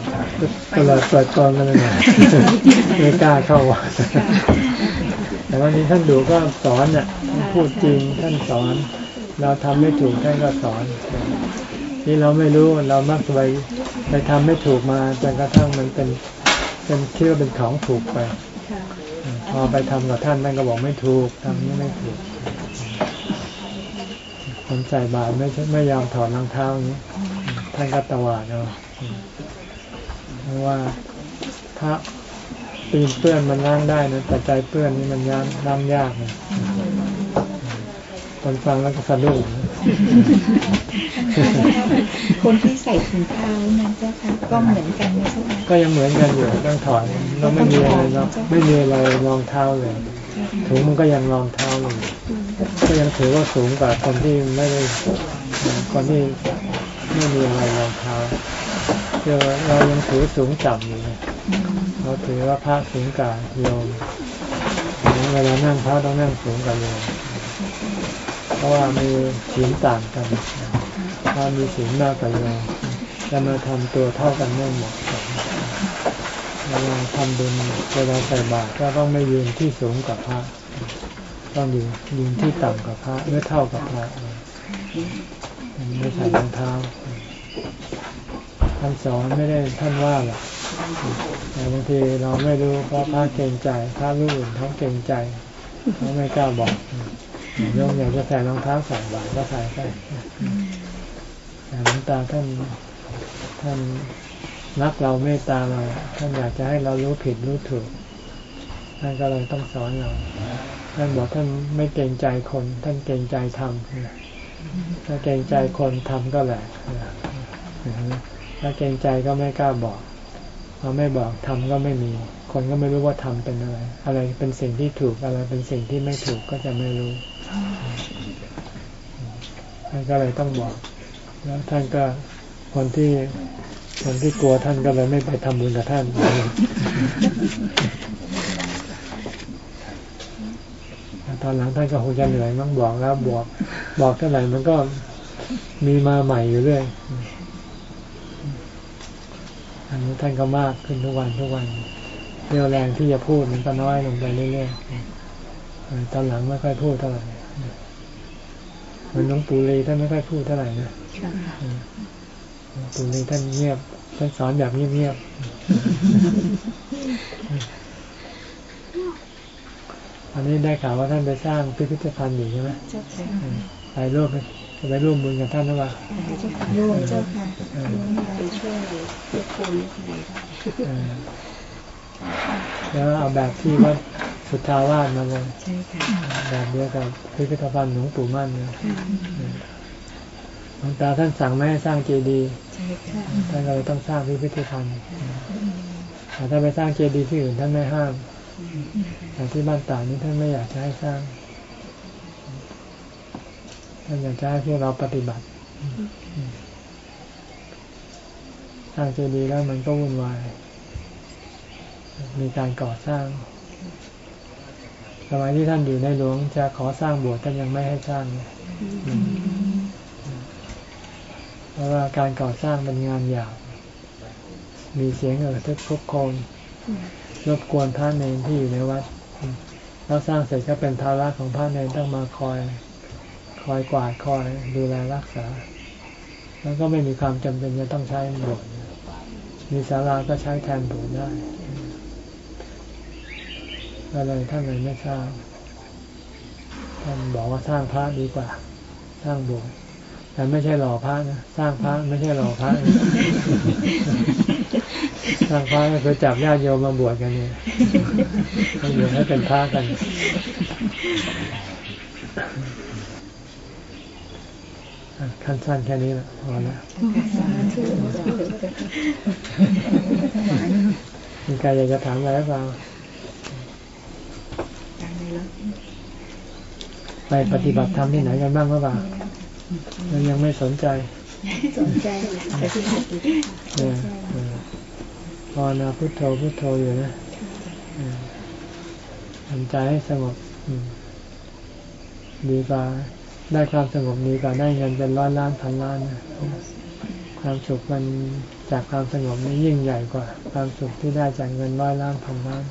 ตลอดเปิดตอนกันเลยไม่กล้าเข้าวัดแต่วันนี้ท่านดุก็สอนเน่ะท่านพูดจริงท่านสอน เราทำไม่ถูกท่านก็สอน ที่เราไม่รู้เรามักไปไปทำไม่ถูกมาจนกระทั่งมันเป็นเป็นเชื่อเป็นของถูกไป พอไปทำกับท่านท่านก็บอกไม่ถูกทำนี้ไม่ถูก คนใส่บาตรไม่ไม่ยอมถอดรองเท้านี้ท่านก็ตวาดเอาเพราะว่าพระปีนเปื้อนมันล้างได้นะแต่ใจเปื้อนนี่มันล้างล้างยากนะคนฟังแล้วก็สะดุ้งคนที่ใส่ถุงเท้านั้นเจ้าค่ะก็เหมือนกันไหมเจ้าค่ะก็ยังเหมือนกันอยู่ต้องถอดเราไม่มีอะไรเราไม่มีอะไรรองเท้าเลยถุงมันก็ยังรองเท้าเลย ก็ยังถือว่าสูงกว่าคนที่ไม่ได้คนที่ไม่มีอะไรรองเท้าเรายังถือสูงต่ำอยู่เลยเราถือว่าพระสูงกว่าโยมเวลานั่งพระต้องนั่งสูงกว่าโยมเพราะว่ามีศีลต่างกันถ้ามีศีลมากกว่าโยมจะมาทำตัวเท่ากันไม่เหมาะสมเวลาทำบุญเวลาใส่บาตรก็ต้องไม่ยืนที่สูงกว่าพระ ต้องยืนยืนที่ต่ำกว่าพระหรือเท่ากับพระไม่ใส่รองเท้าท่านสอนไม่ได้ท่านว่าหรอกแต่บางทีเราไม่รู้เพราะพระเกรงใจพระรู้อื่นเขาเกรงใจเขาไม่กล้าบอกโยมอยากจะใส่รองเท้าใส่บาตรก็ใส่ไปแต่หลวงตาท่านท่านรักเราเมตตาเราท่านอยากจะให้เรารู้ผิดรู้ถูกท่านก็เลยต้องสอนเรา ท่านบอกท่านไม่เกรงใจคน ท่านเกรงใจธรรมถ้าเกรงใจคนทำก็แหละถ้าเกรงใจก็ไม่กล้าบอกพอไม่บอกทำก็ไม่มี คนก็ไม่รู้ว่าทำเป็นอะไร อะไรเป็นสิ่งที่ถูกอะไรเป็นสิ่งที่ไม่ถูกก็จะไม่รู้ท่านก็เลยต้องบอก แล้วท่านก็คนที่คนที่กลัวท่านก็เลยไม่ไปทำบุญกับท่าน ตอนหลังท่านก็คงจะเหนื่อยมั้งบอกแล้วบอก บอกเท่าไหร่มันก็มีมาใหม่อยู่เรื่อยอันนี้ท่านก็มากขึ้นทุกวันทุกวันเรี่ยวแรงที่จะพูดมันก็น้อยลงไปเรื่อยๆตอนหลังไม่ค่อยพูดเท่าไหร่เหมือนน้องปูรีท่านไม่ค่อยพูดเท่าไหร่นะปูรีท่านเงียบท่านสอนแบบเงียบๆ อันนี้ได้ข่าวว่าท่านไปสร้างพิพิธภัณฑ์อยู่ใช่ไหมไปร่วมไปร่วมบุญกับท่านหรือเปล่าร่วมเจ้าค่ะไปช่วยเพื่อคนแล้วเอาแบบที่วัดสุทธาวาสมาเลยใช่ค่ะแบบเดียวกับพิพิธภัณฑ์หลวงปู่มั่นเนี่ยหลวงตาท่านสั่งไม่ให้สร้างเจดีย์ใช่ค่ะท่านก็เลยต้องสร้างพิพิธภัณฑ์แต่ถ้าไปสร้างเจดีย์ที่อื่นท่านไม่ห้าม แต่ที่บ้านตานี้ท่านไม่อยากจะให้สร้าง ท่านอยากจะให้พวกเราปฏิบัติสร้างเจดีย์แล้วมันก็วุ่นวาย มีการก่อสร้าง สมัยที่ท่านอยู่ในหลวงจะขอสร้างโบสถ์ท่านยังไม่ให้สร้างเพราะว่าการก่อสร้างเป็นงานหยาบมีเสียงเออทึกคุกคน รบกวนพระเนรที่อยู่ในวัดแล้วสร้างเสร็จก็เป็นภาระของพระเนรต้องมาคอยคอยกวาดคอยดูแลรักษา แล้วก็ไม่มีความจำเป็นจะต้องใช้โบสถ์มีศาลาก็ใช้แทนโบสถ์ได้ก็เลยท่านเลยไม่สร้างท่านบอกว่าสร้างพระดีกว่า สร้างโบสถ์แต่ไม่ใช่หล่อพระนะสร้างพระไม่ใช่หล่อพระ นะสร้างพระก็คือจับญาติโยมมาบวชกันเนี่ยมาบวชให้เป็นพระกัน ขั้นสั้นแค่นี้แหละพอแล้วมีใครอยากจะถามอะไรหรือเปล่าไปปฏิบัติธรรมที่ไหนกันบ้างหรือเปล่ายังยังไม่สนใจ สนใจแต่ที่หัดเนี่ย ภาวนาพุทโธพุทโธอยู่นะทำใจให้สงบดีกว่าได้ความสงบดีกว่าได้เงินเป็นร้อยล้านพันล้านนะความสุขมันจากความสงบนี้ยิ่งใหญ่กว่า ความสุขที่ได้จากเงินร้อยล้านพันล้าน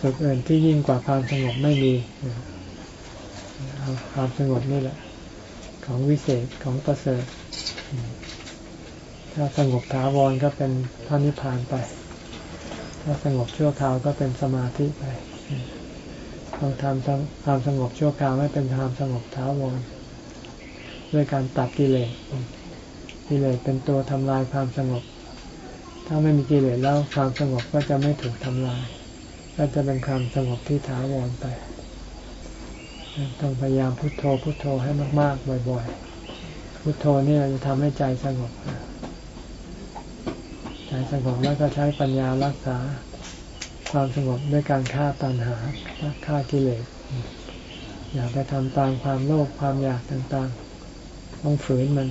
สุขอื่นที่ยิ่งกว่าความสงบไม่มีความสงบนี่แหละ ของวิเศษของประเสริฐ ถ้าสงบถาวรก็เป็นพระนิพพานไป ถ้าสงบชั่วคราวก็เป็นสมาธิไปต้องทำความสงบชั่วคราวให้เป็นความสงบถาวรด้วยการตัดกิเลส กิเลสเป็นตัวทำลายความสงบ ถ้าไม่มีกิเลสแล้วความสงบก็จะไม่ถูกทำลาย ก็จะเป็นความสงบที่ถาวรไป ต้องพยายามพุโทโธพุโทโธให้มาก ๆ บ่อย ๆ พุโทโธนี่จะทำให้ใจสงบ ใจสงบแล้วก็ใช้ปัญญารักษาความสงบด้วยการฆ่าตัณหาฆ่ากิเลสอยากไปทำตามความโลภความอยากต่างๆ ต้องฝืนมัน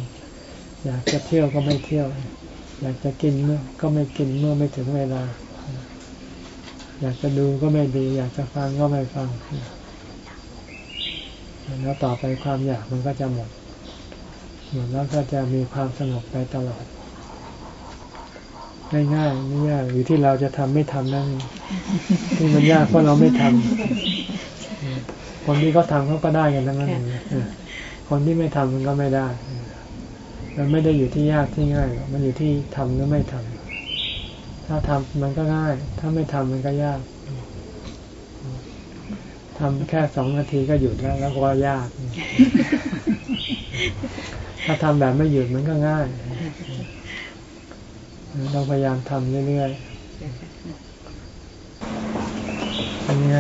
อยากจะเที่ยวก็ไม่เที่ยว อยากจะกินเมื่อก็ไม่กินเมื่อไม่ถึงเวลา อยากจะดูก็ไม่ดู อยากจะฟังก็ไม่ฟัง แล้วต่อไปความอยากมันก็จะหมด หมดแล้วก็จะมีความสงบไปตลอด ง่ายๆไม่ยากอยู่ที่เราจะทำไม่ทำนั่นที่มันยากเพราะเราไม่ทำคนที่เขาทาเขาก็ได้กันทั้งนั้นคนที่ไม่ทำมันก็ไม่ได้ มันไม่ได้อยู่ที่ยากที่ง่าย มันอยู่ที่ทำหรือไม่ทำถ้าทำมันก็ง่าย ถ้าไม่ทำมันก็ยากทำแค่สองนาทีก็หยุดแล้ว แล้วก็ยาก ถ้าทำแบบไม่หยุดมันก็ง่าย เราพยายามทำเรื่อยๆเป็นยังไง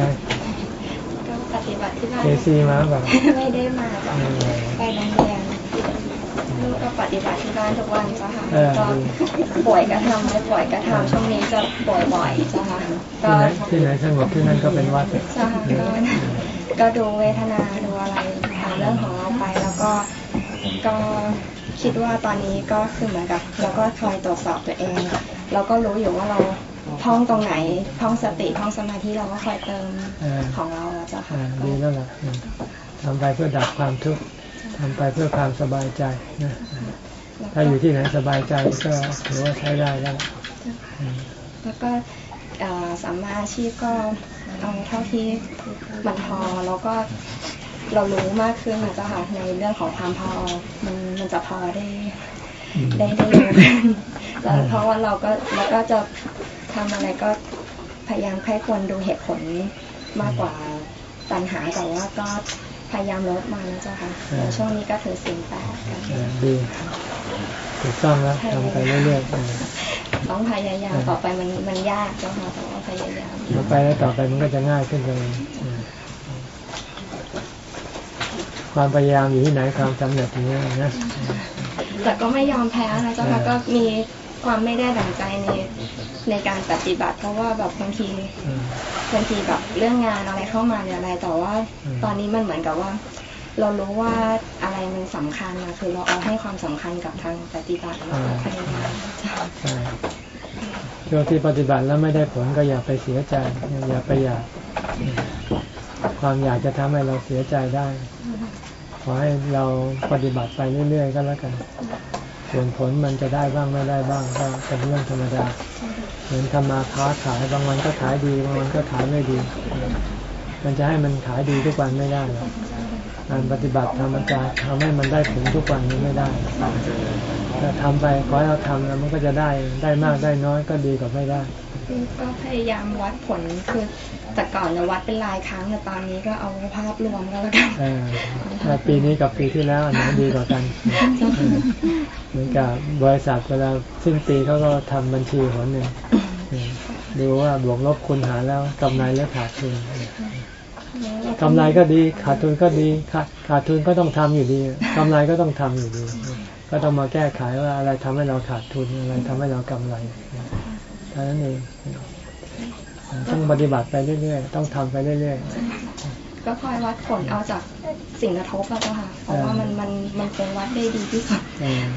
ก็ปฏิบัติที่บ้านเคซีมาแบบไม่ได้มาจ้ะไปโรงเรียนลูกก็ปฏิบัติที่บ้านทุกวันจ้ะค่ะก็ป่วยก็ทำไม่ป่วยก็ทำช่วงนี้จะป่วยบ่อยจ้ะค่ะก็ที่ไหนสงบที่นั่นก็เป็นวัดจ้ะก็ดูเวทนาดูอะไรเรื่องของเราไปแล้วก็ก็ คิดว่าตอนนี้ก็คือเหมือนกับเราก็คอยตรวจสอบตัวเองเราก็รู้อยู่ว่าเราท่องตรงไหนท่องสติท่องสมาธิเราก็คอยเติมของเราเจ้าค่ะดีแล้วล่ะทำไปเพื่อดับความทุกข์ทำไปเพื่อความสบายใจนะถ้าอยู่ที่ไหนสบายใจก็ถือว่าใช้ได้แล้วแล้วก็สามารถอาชีพก็เอาเท่าที่มันพอแล้วก็ เรารู้มากขึ้นนะเจ้าค่ะในเรื่องของความพอมันมันจะพอได้ ได้ได้เร็วแล้วเพราะว่าเราก็เราก็จะทำอะไรก็พยายามให้ควรดูเหตุผลมากกว่าปัญหาแต่ว่าก็พยายามลดมานะเจ้าค่ะช่วงนี้ก็ถือสิ่งแปดกันดีถูกต้องแล้วทำไปเรื่อยๆต้องพยายามต่อไปมันมันยากเจ้าค่ะแต่ว่าพยายามต่อไปแล้วต่อไปมันก็จะง่ายขึ้นเลย ความพยายามอยู่ที่ไหนความสำเร็จที่นี่นะแต่ก็ไม่ยอมแพ้นะเจ้าค่ะก็มีความไม่ได้ดังใจในในการปฏิบัติ เพราะว่าแบบบางทีบางทีแบบเรื่องงานอะไรเข้ามาเนี่ยอะไรแต่ว่าตอนนี้มันเหมือนกับว่า เรารู้ว่าอะไรมันสำคัญนะคือเราเอาให้ความสำคัญกับทางปฏิบัติเราพยายามช่วงที่ปฏิบัติแล้วไม่ได้ผลก็อย่าไปเสียใจอย่าไปอยาก ความอยากจะทำให้เราเสียใจได้ ขอให้เราปฏิบัติไปเรื่อยๆก็แล้วกัน ส่วนผลมันจะได้บ้างไม่ได้บ้างก็เป็นเรื่องธรรมดา เหมือนทำมาค้าขายบางวันก็ขายดีบางวันก็ขายไม่ดี มันจะให้มันขายดีทุกวันไม่ได้หรอกการปฏิบัติทำมันจะทำให้มันได้ผลทุกวันนี้ไม่ได้ถ้าทำไปขอให้เราทำแล้วมันก็จะได้ได้มากได้น้อยก็ดีกว่าไม่ได้ ก็พยายามวัดผลคือ แต่ก่อนจะวัดเป็นรายครั้งแต่ตอนนี้ก็เอาภาพรวมก็แล้วกันปีนี้กับปีที่แล้วอันไหนดีกว่ากันเหมือนกับบริษัทเวลาสิ้นปีเขาก็ทำบัญชีหนหนึ่งดูว่าบวกลบคูณหารแล้วกำไรหรือขาดทุนกำไรก็ดีขาดทุนก็ดีขาดขาดทุนก็ต้องทำอยู่ดีกำไรก็ต้องทำอยู่ดี ก็ต้องมาแก้ไขว่าอะไรทำให้เราขาดทุนอะไรทำให้เรากำไรเท่านั้นเอง ต้องปฏิบัติไปเรื่อยๆ ต้องทำไปเรื่อยๆ ก็คอยวัดผลเอาจากสิ่งกระทบแล้วค่ะ เพราะว่ามันมันมันเป็นวัดได้ดีที่สุด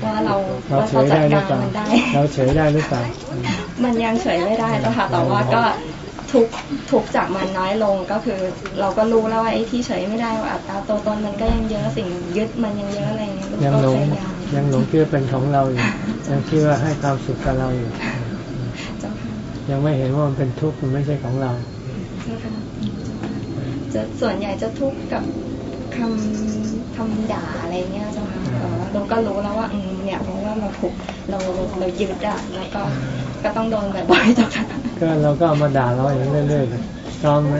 ว่าเราเราจัดการมันได้เราเฉยได้หรือเปล่ามันยังเฉยไม่ได้เจ้าค่ะแต่ว่าก็ทุกทุกจากมันน้อยลงก็คือ เราก็รู้แล้วว่าไอ้ที่เฉยไม่ได้ว่าอัตราตัวตนมันก็ยังเยอะสิ่งยึดมันยังเยอะอะไรอย่างเงี้ยลูกยังก็หลงพยายามยังหลงคิดว่าเป็นของเราอยู่ยังคิดว่าให้ความสุขกับเราอยู่เจ้าค่ะ ยังไม่เห็นว่ามันเป็นทุกข์มันไม่ใช่ของเราเจ้าค่ะจะส่วนใหญ่จะทุกข์กับคำคำด่าอะไรเงี้ยเจ้าค่ะแต่ว่าเราก็รู้แล้วว่าอืมเนี่ยเพราะว่าเราถูกเราเรายึดอะแล้วก็ก็ต้องโดนบ่อยๆเจ้าค่ะก็เราก็เอามาด่าเราอย่างเรื่อยๆเลยชอบไหม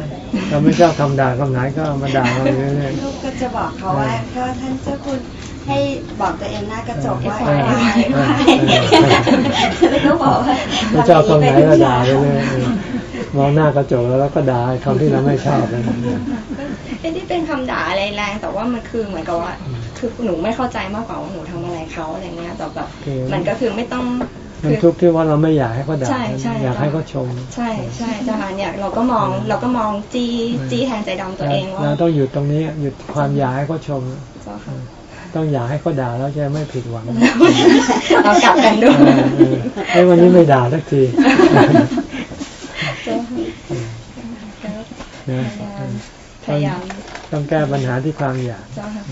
เราไม่ชอบคำด่าคำไหนก็เอามาด่าเราอยู่เรื่อยลูกก็จะบอกเขาว่าก็ท่านเจ้าคุณ ให้บอกตัวเองหน้ากระจกว่าเออไหวเอไหวอแล้วก็บอกว่าๆไม่ชอบคำไหนก็ด่าไปเรื่อยๆมองหน้ากระจกแล้วก็ด่าคำที่เราไม่ชอบเลยไอ้ที่เป็นคำด่าอะไรแรงแต่ว่ามันคือเหมือนกับว่า คือหนูไม่เข้าใจมากกว่าว่าหนูทำอะไรเขาอะไรเงี้ยแต่แบบคือมันก็คือไม่ต้องมันคือทุกข์ที่ว่าเราไม่อยากให้เขาด่าใช่ใช่อยากให้เขาชม ใช่ใช่เจ้าค่ะเนี่ยเราก็มองเราก็มองจี้จี้แทนใจดำตัวเองว่าเราต้องหยุดตรงนี้หยุดความอยากให้เขาชมเจ้าค่ะ ต้องอยากให้เขาด่าแล้วจะไม่ผิดหวังเรากลับกันด้วยเออเออเอ้ยวันนี้ไม่ด่าสักทีเจ้าค่ะก็นะพยายามต้องแก้ปัญหาที่ความอยากเจ้าค่ะ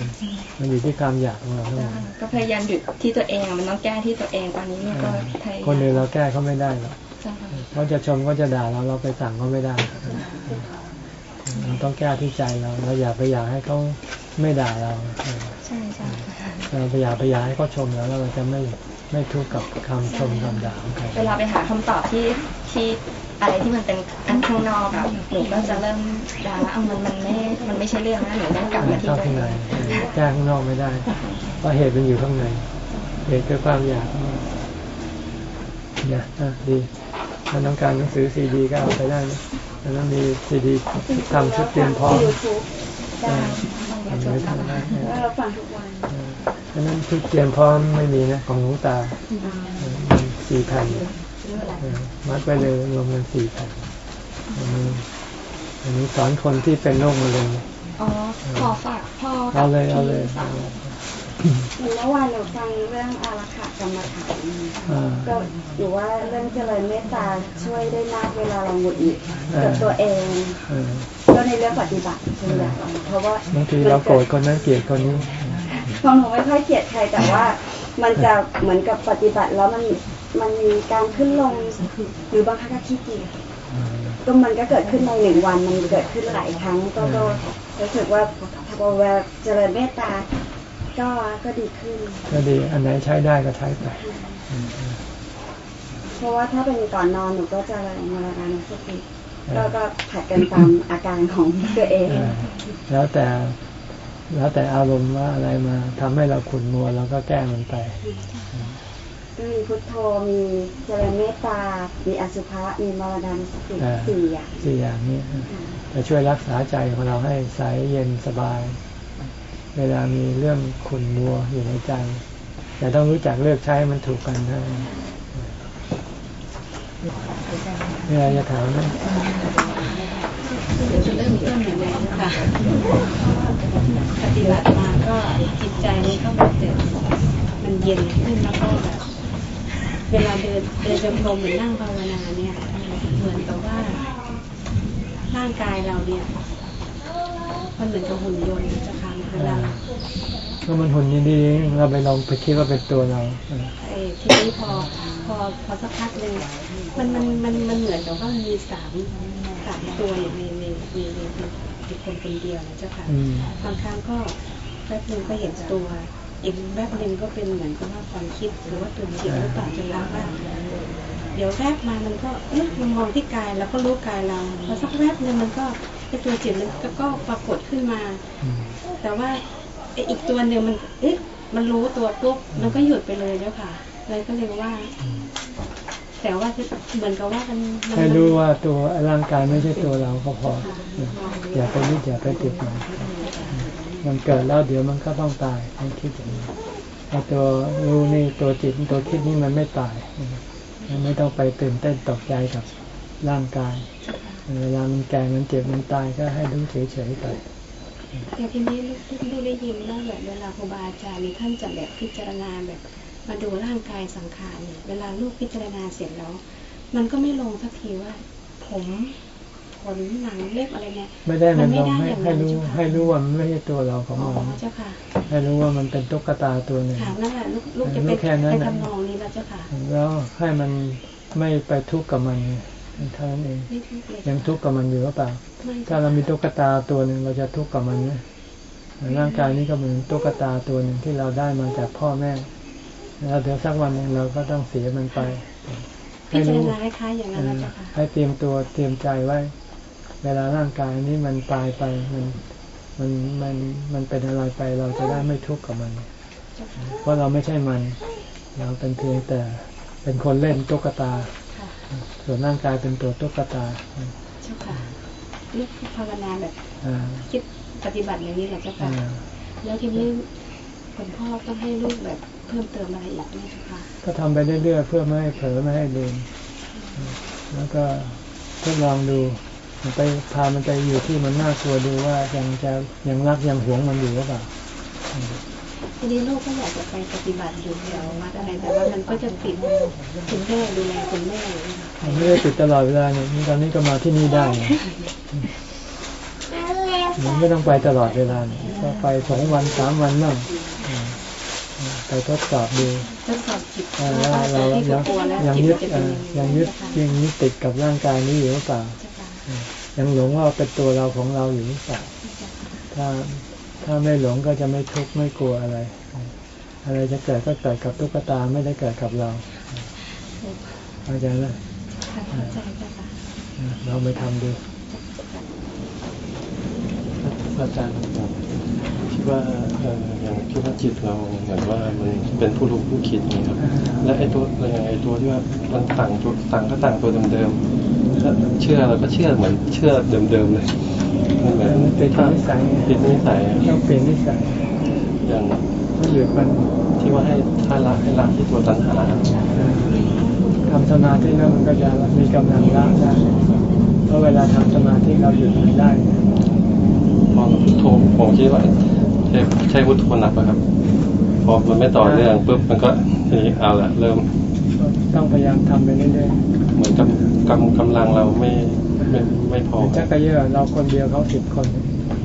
มันอยู่ที่ความอยากของเราทั้งหมเจ้าดค่ะก็พยายามหยุดที่ตัวเองอะมันต้องแก้ที่ตัวเองตอนนี้มันก็พยายามคนอื่นเราแก้เขาไม่ได้หรอกเจ้าค่ะเขาจะชมเขาจะด่าเราเราไปสั่งเขาไม่ได้ เราต้องแก้ที่ใจเราเราอย่าไปอยากให้เขาไม่ด่าเราใช่ใช่เราไปอยากไปอยากให้เขาชมแล้วเราจะไม่ไม่ทุกข์กับคำชมคำด่าของใครเวลาไปหาคำตอบที่ที่อะไรที่มันเป็นอันข้างนอกอะหนูก็จะเริ่มด่าว่าเอามันมันไม่มันไม่ใช่เรื่องนะหนูต้องกลับมาที่เข้าตัวข้างเอในงแก้ข้างนอกไม่ได้เพราะเหตุมันอยู่ข้างในเหตุคือความอยากเนี่ยอะดีถ้าต้องการหนังสือซีดีก็เอาไปได้นะ แล้วมีซีดีทำชุดเตรียมพร้อมยูทูบได้ทำไว้ทำได้แล้วเราฟังทุกวันเพราะฉะนั้นชุดเตรียมพร้อมไม่มีนะของหลวงตาสี่พันมัดไปเลยรวมกันสี่พันอันนี้อันนี้สอนคนที่เป็นโรคมะเร็งอ๋อขอฝากพ่อกัเอาบเลยเอาเลยพี่สาว เมื่อวานหนูฟังเรื่องอารักขากรรมฐานอ่าก็หรือว่าเรื่องเจริญเมตตาช่วยได้มากเวลาเราหงุดหงิดกับตัวเองเออก็ในเรื่องปฏิบัติเป็นอย่างเพราะว่าบางทีเราโกรธคนนั้นเกลียดคนนี้ของหนูไม่ค่อยเกลียดใครแต่ว่า มันจะเหมือนกับปฏิบัติแล้วมันมันมีการขึ้นลงหรือบางครั้งก็ขี้เกียจก็มันก็เกิดขึ้นในหนึ่งวันมันเกิดขึ้นหลายครั้ง ก็ก็รู้สึกว่าพอเวลาเจริญเมตตา ก็ก็ดีขึ้น ก็ดี อันไหนใช้ได้ก็ใช้ไป เพราะว่าถ้าเป็นก่อนนอนหนูก็จะอะไรมาละกันสติก็ก็ผัดกันตามอาการของตัวเองเออแล้วแต่แล้วแต่อารมณ์ว่าอะไรมาทำให้เราขุ่นมัวเราก็แก้มันไปก็มีพุทโธมีเจริญเมตตา มีอสุภะ มีมรณานุสติอ่าสี่อย่างสี่อย่างนี้จะช่วยรักษาใจของเราให้ใสเย็นสบาย เวลามีเรื่องขุ่นมัวอยู่ในใจ แต่ต้องรู้จักเลือกใช้มันถูกกันนะมีอะไรจะถามไหมจะเริ่มต้นยังไงนะคะปฏิบัติมาก็จิตใจมันก็แบบเดินมันเย็นขึ้นแล้วก็แบบเวลาเดินเดินจงกรมหรือนั่งภาวนาเนี่ยเหมือนกับว่าร่างกายเราเนี่ยมันเหมือนกับหุ่นยนต์จะค่ะ ก็มันหุ่นดีๆเราไปลองไปคิดว่าเป็นตัวเราเออไอ้ทีนี้พอพอพอสักพักหนึ่งมันมันมันมันเหมือนกับว่ามันมีสามสามตัวอยู่ในในในในในคนคนเดียวนะเจ้าค่ะอืมบางครั้งก็แป๊บนึงก็เห็นตัวอีกแป๊บนึงก็เป็นเหมือนกับว่าความคิดหรือว่าตัวจิตหรือเปล่าจนเราว่าเดี๋ยวแรกมามันก็เอ๊ะมันมองที่กายแล้วก็รู้กายเราพอสักแรกนึงมันก็ ไอตัวจิตมันก็ก็ปรากฏขึ้นมาอืมแต่ว่าไอ้อีกตัวหนึ่งมันเอ๊ะมันรู้ตัวปุ๊บมันก็หยุดไปเลยแล้วค่ะเลยก็เลยว่า แต่ว่าเหมือนกับว่ามันมันให้รู้ว่าตัวร่างกายไม่ใช่ตัวเราก็พอ อย่าไปยึดอย่าไปติดมันมันเกิดแล้วเดี๋ยวมันก็ต้องตายให้คิดอย่างนี้ไอ้ตัวรู้นี่ตัวจิตตัวคิดนี่มันไม่ตายมันไม่ต้องไปตื่นเต้นตกใจกับร่างกาย เวลามันแก่มันเจ็บมันตายก็ให้รู้เฉยๆไปแต่ทีนี้ลูกลูกได้ยินว่าแบบเวลาครูบาอาจารย์นี่ท่านจะแบบพิจารณาแบบมาดูร่างกายสังขารเนี่ยเวลาลูกพิจารณาเสร็จแล้ว มันก็ไม่ลงสักทีว่า ผมขนหนังเล็บอะไรเนี่ยไม่ได้มันไม่ลงได้ให้อย่างให้นั้นรู้เจ้าค่ะให้รู้ว่ามันไม่ใช่ตัวเราของอ๋อเราเจ้าค่ะให้รู้ว่ามันเป็นตุ๊กตาตัวหนึ่งค่ะนั่นแหละลูกลูกจะลูไปกแค่นั้นไปน่ะทำนองนี้แล้วเจ้าค่ะแล้วให้มันไม่ไปทุกข์กับมัน เท่านั้นเองไม่ทุกข์เลยยังทุกข์กับมันอยู่หรือเปล่าไม่ถ้าเรามีตุ๊กตาตัวหนึ่งเราจะทุกข์กับมันไหมร่างกายนี้ก็เหมือนตุ๊กตาตัวหนึ่งที่เราได้มาจากพ่อแม่ แล้วเดี๋ยวสักวันหนึ่งเราก็ต้องเสียมันไปพิจารณาคล้ายๆอย่างนั้นแล้วเจ้าค่ะให้เตรียมตัวเตรียมใจไว้ เวลาร่างกายนี้มันตายไปมันมันมันมันเป็นอะไรไปเราจะได้ไม่ทุกข์กับมันเจ้าค่ะเพราะเราไม่ใช่มัน เราเป็นเพียงแต่เป็นคนเล่นตุ๊กตาค่ะ ส่วนร่างกายเป็นตัวตุ๊กตาเจ้าค่ะลูกภาวนาแบบอ่าคิดปฏิบัติอย่างนี้แหละเจ้าค่ะอ่าแล้วทีนี้คุณพ่อต้องให้ลูกแบบเพิ่มเติมอะไรอีกไหมเจ้าค่ะก็ทำไปเรื่อยๆเพื่อไม่ให้เผลอไม่ให้ลืมแล้วก็ทดลองดูไปพามันไปอยู่ที่มันน่ากลัวดูว่ายังจะยังรักยังหวงมันอยู่หรือเปล่า ทีนี้ลูกก็อยากจะไปปฏิบัติอยู่แถววัดอะไรแต่ว่ามันก็จะติดคุณแม่ดูแลคุณแม่ไม่ได้ติดตลอดเวลาเนี่ยตอนนี้ก็มาที่นี่ได้มันไม่ต้องไปตลอดเวลาก็ไปสองวันสามวันบ้างอืมไปทดสอบดูทดสอบจิตว่าว่าเรายังยังยึดยังยึดยังยึดติดกับร่างกายนี้อยู่หรือเปล่ายังหลงว่าเป็นตัวเราของเราอยู่หรือเปล่าเจ้าค่ะถ้า ถ้าไม่หลงก็จะไม่ทุกข์ไม่กลัวอะไร อะไรจะเกิดก็เกิดกับตุ๊กตาไม่ได้เกิดกับเราเข้าใจไหมค่ะเข้าใจเจ้าค่ะเราไปทำดูอาจารย์ครับคิดว่าเอ่ออย่างที่ว่าจิตเราเหมือนว่ามันเป็นผู้รู้ผู้คิดนี่ครับ และไอ้ตัวอย่างไอ้ตัวที่ว่ามันต่างตัวต่างก็ต่างตัวเดิมๆถ้าเชื่อเราก็เชื่อเหมือนเชื่อเดิมๆเลยมัน เหมือนมันเป็นนิสัยติดนิสัยต้องเปลี่ยนนิสัยอย่างต้องหยุดมันที่ว่าให้ถ้าละให้ละที่ตัวตัณหาทำสมาธิแล้วมันก็จะมีกำลังละได้เพราะเวลาทำสมาธิเราหยุดมันได้พอเราพุทโธผมคิดว่าใช้ใช้พุทโธหนักไปครับ พอมันไม่ต่อเนื่องปุ๊บมันก็ทีนี้เอาละเริ่มต้องพยายามทำไปเรื่อยเหมือนกับกำกำลังเราไม่ ไม่ไม่พอๆชักกระเยอะเราคนเดียวเขาสิบคน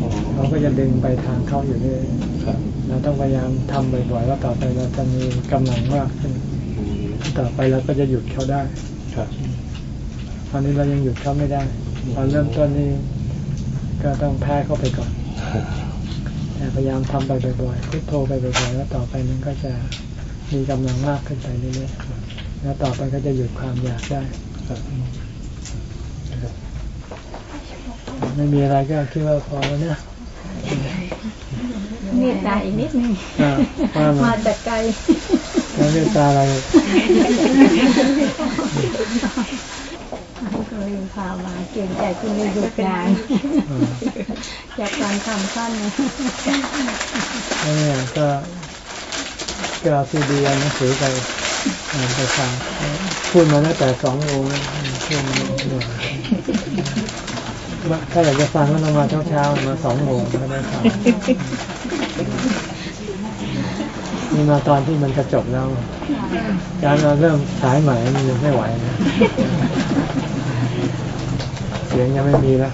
อ๋อเขาก็จะดึงไปทางเขาอยู่เรื่อยครับเราต้องพยายามทำบ่อยๆแล้วต่อไปเราจะมีกำลังมากขึ้นอืมต่อไปเราก็จะหยุดเขาได้ครับตอนนี้เรายังหยุดเขาไม่ได้ตอนเริ่มต้นนี้ก็ต้องแพ้เข้าไปก่อนแต่พยายามทำไปบ่อยๆพุทโธไปบ่อยๆแล้วต่อไปมันก็จะมีกำลังมากขึ้นไปเรื่อยๆแล้วต่อไปก็จะหยุดความอยากได้ ครับ ไม่มีอะไรก็คิดว่าพอแล้วเนี่ยเมตตาอีกนิดนึงอ่าว่ามามาแต่ไกลแล้วเมตตาอะไรก็เลยพามาเก่งใจคุณมีหยุดงานอ่าจากการทำสั้นนะแล้วเนี่ยก็ก็เอาซีดีเอาหนังสือไปอ่านไปฟังพูดมาตั้งแต่สองโมงแล้วพูดมาเหนื่อย ถ้าอยากจะฟังก็ต้องมาเช้าๆมาสองโมงก็ได้ฟังนี่มาตอนที่มันจะจบแล้วการเราเริ่มสายใหม่มันยังไม่ไหวนะเสียงยังไม่มีแล้ว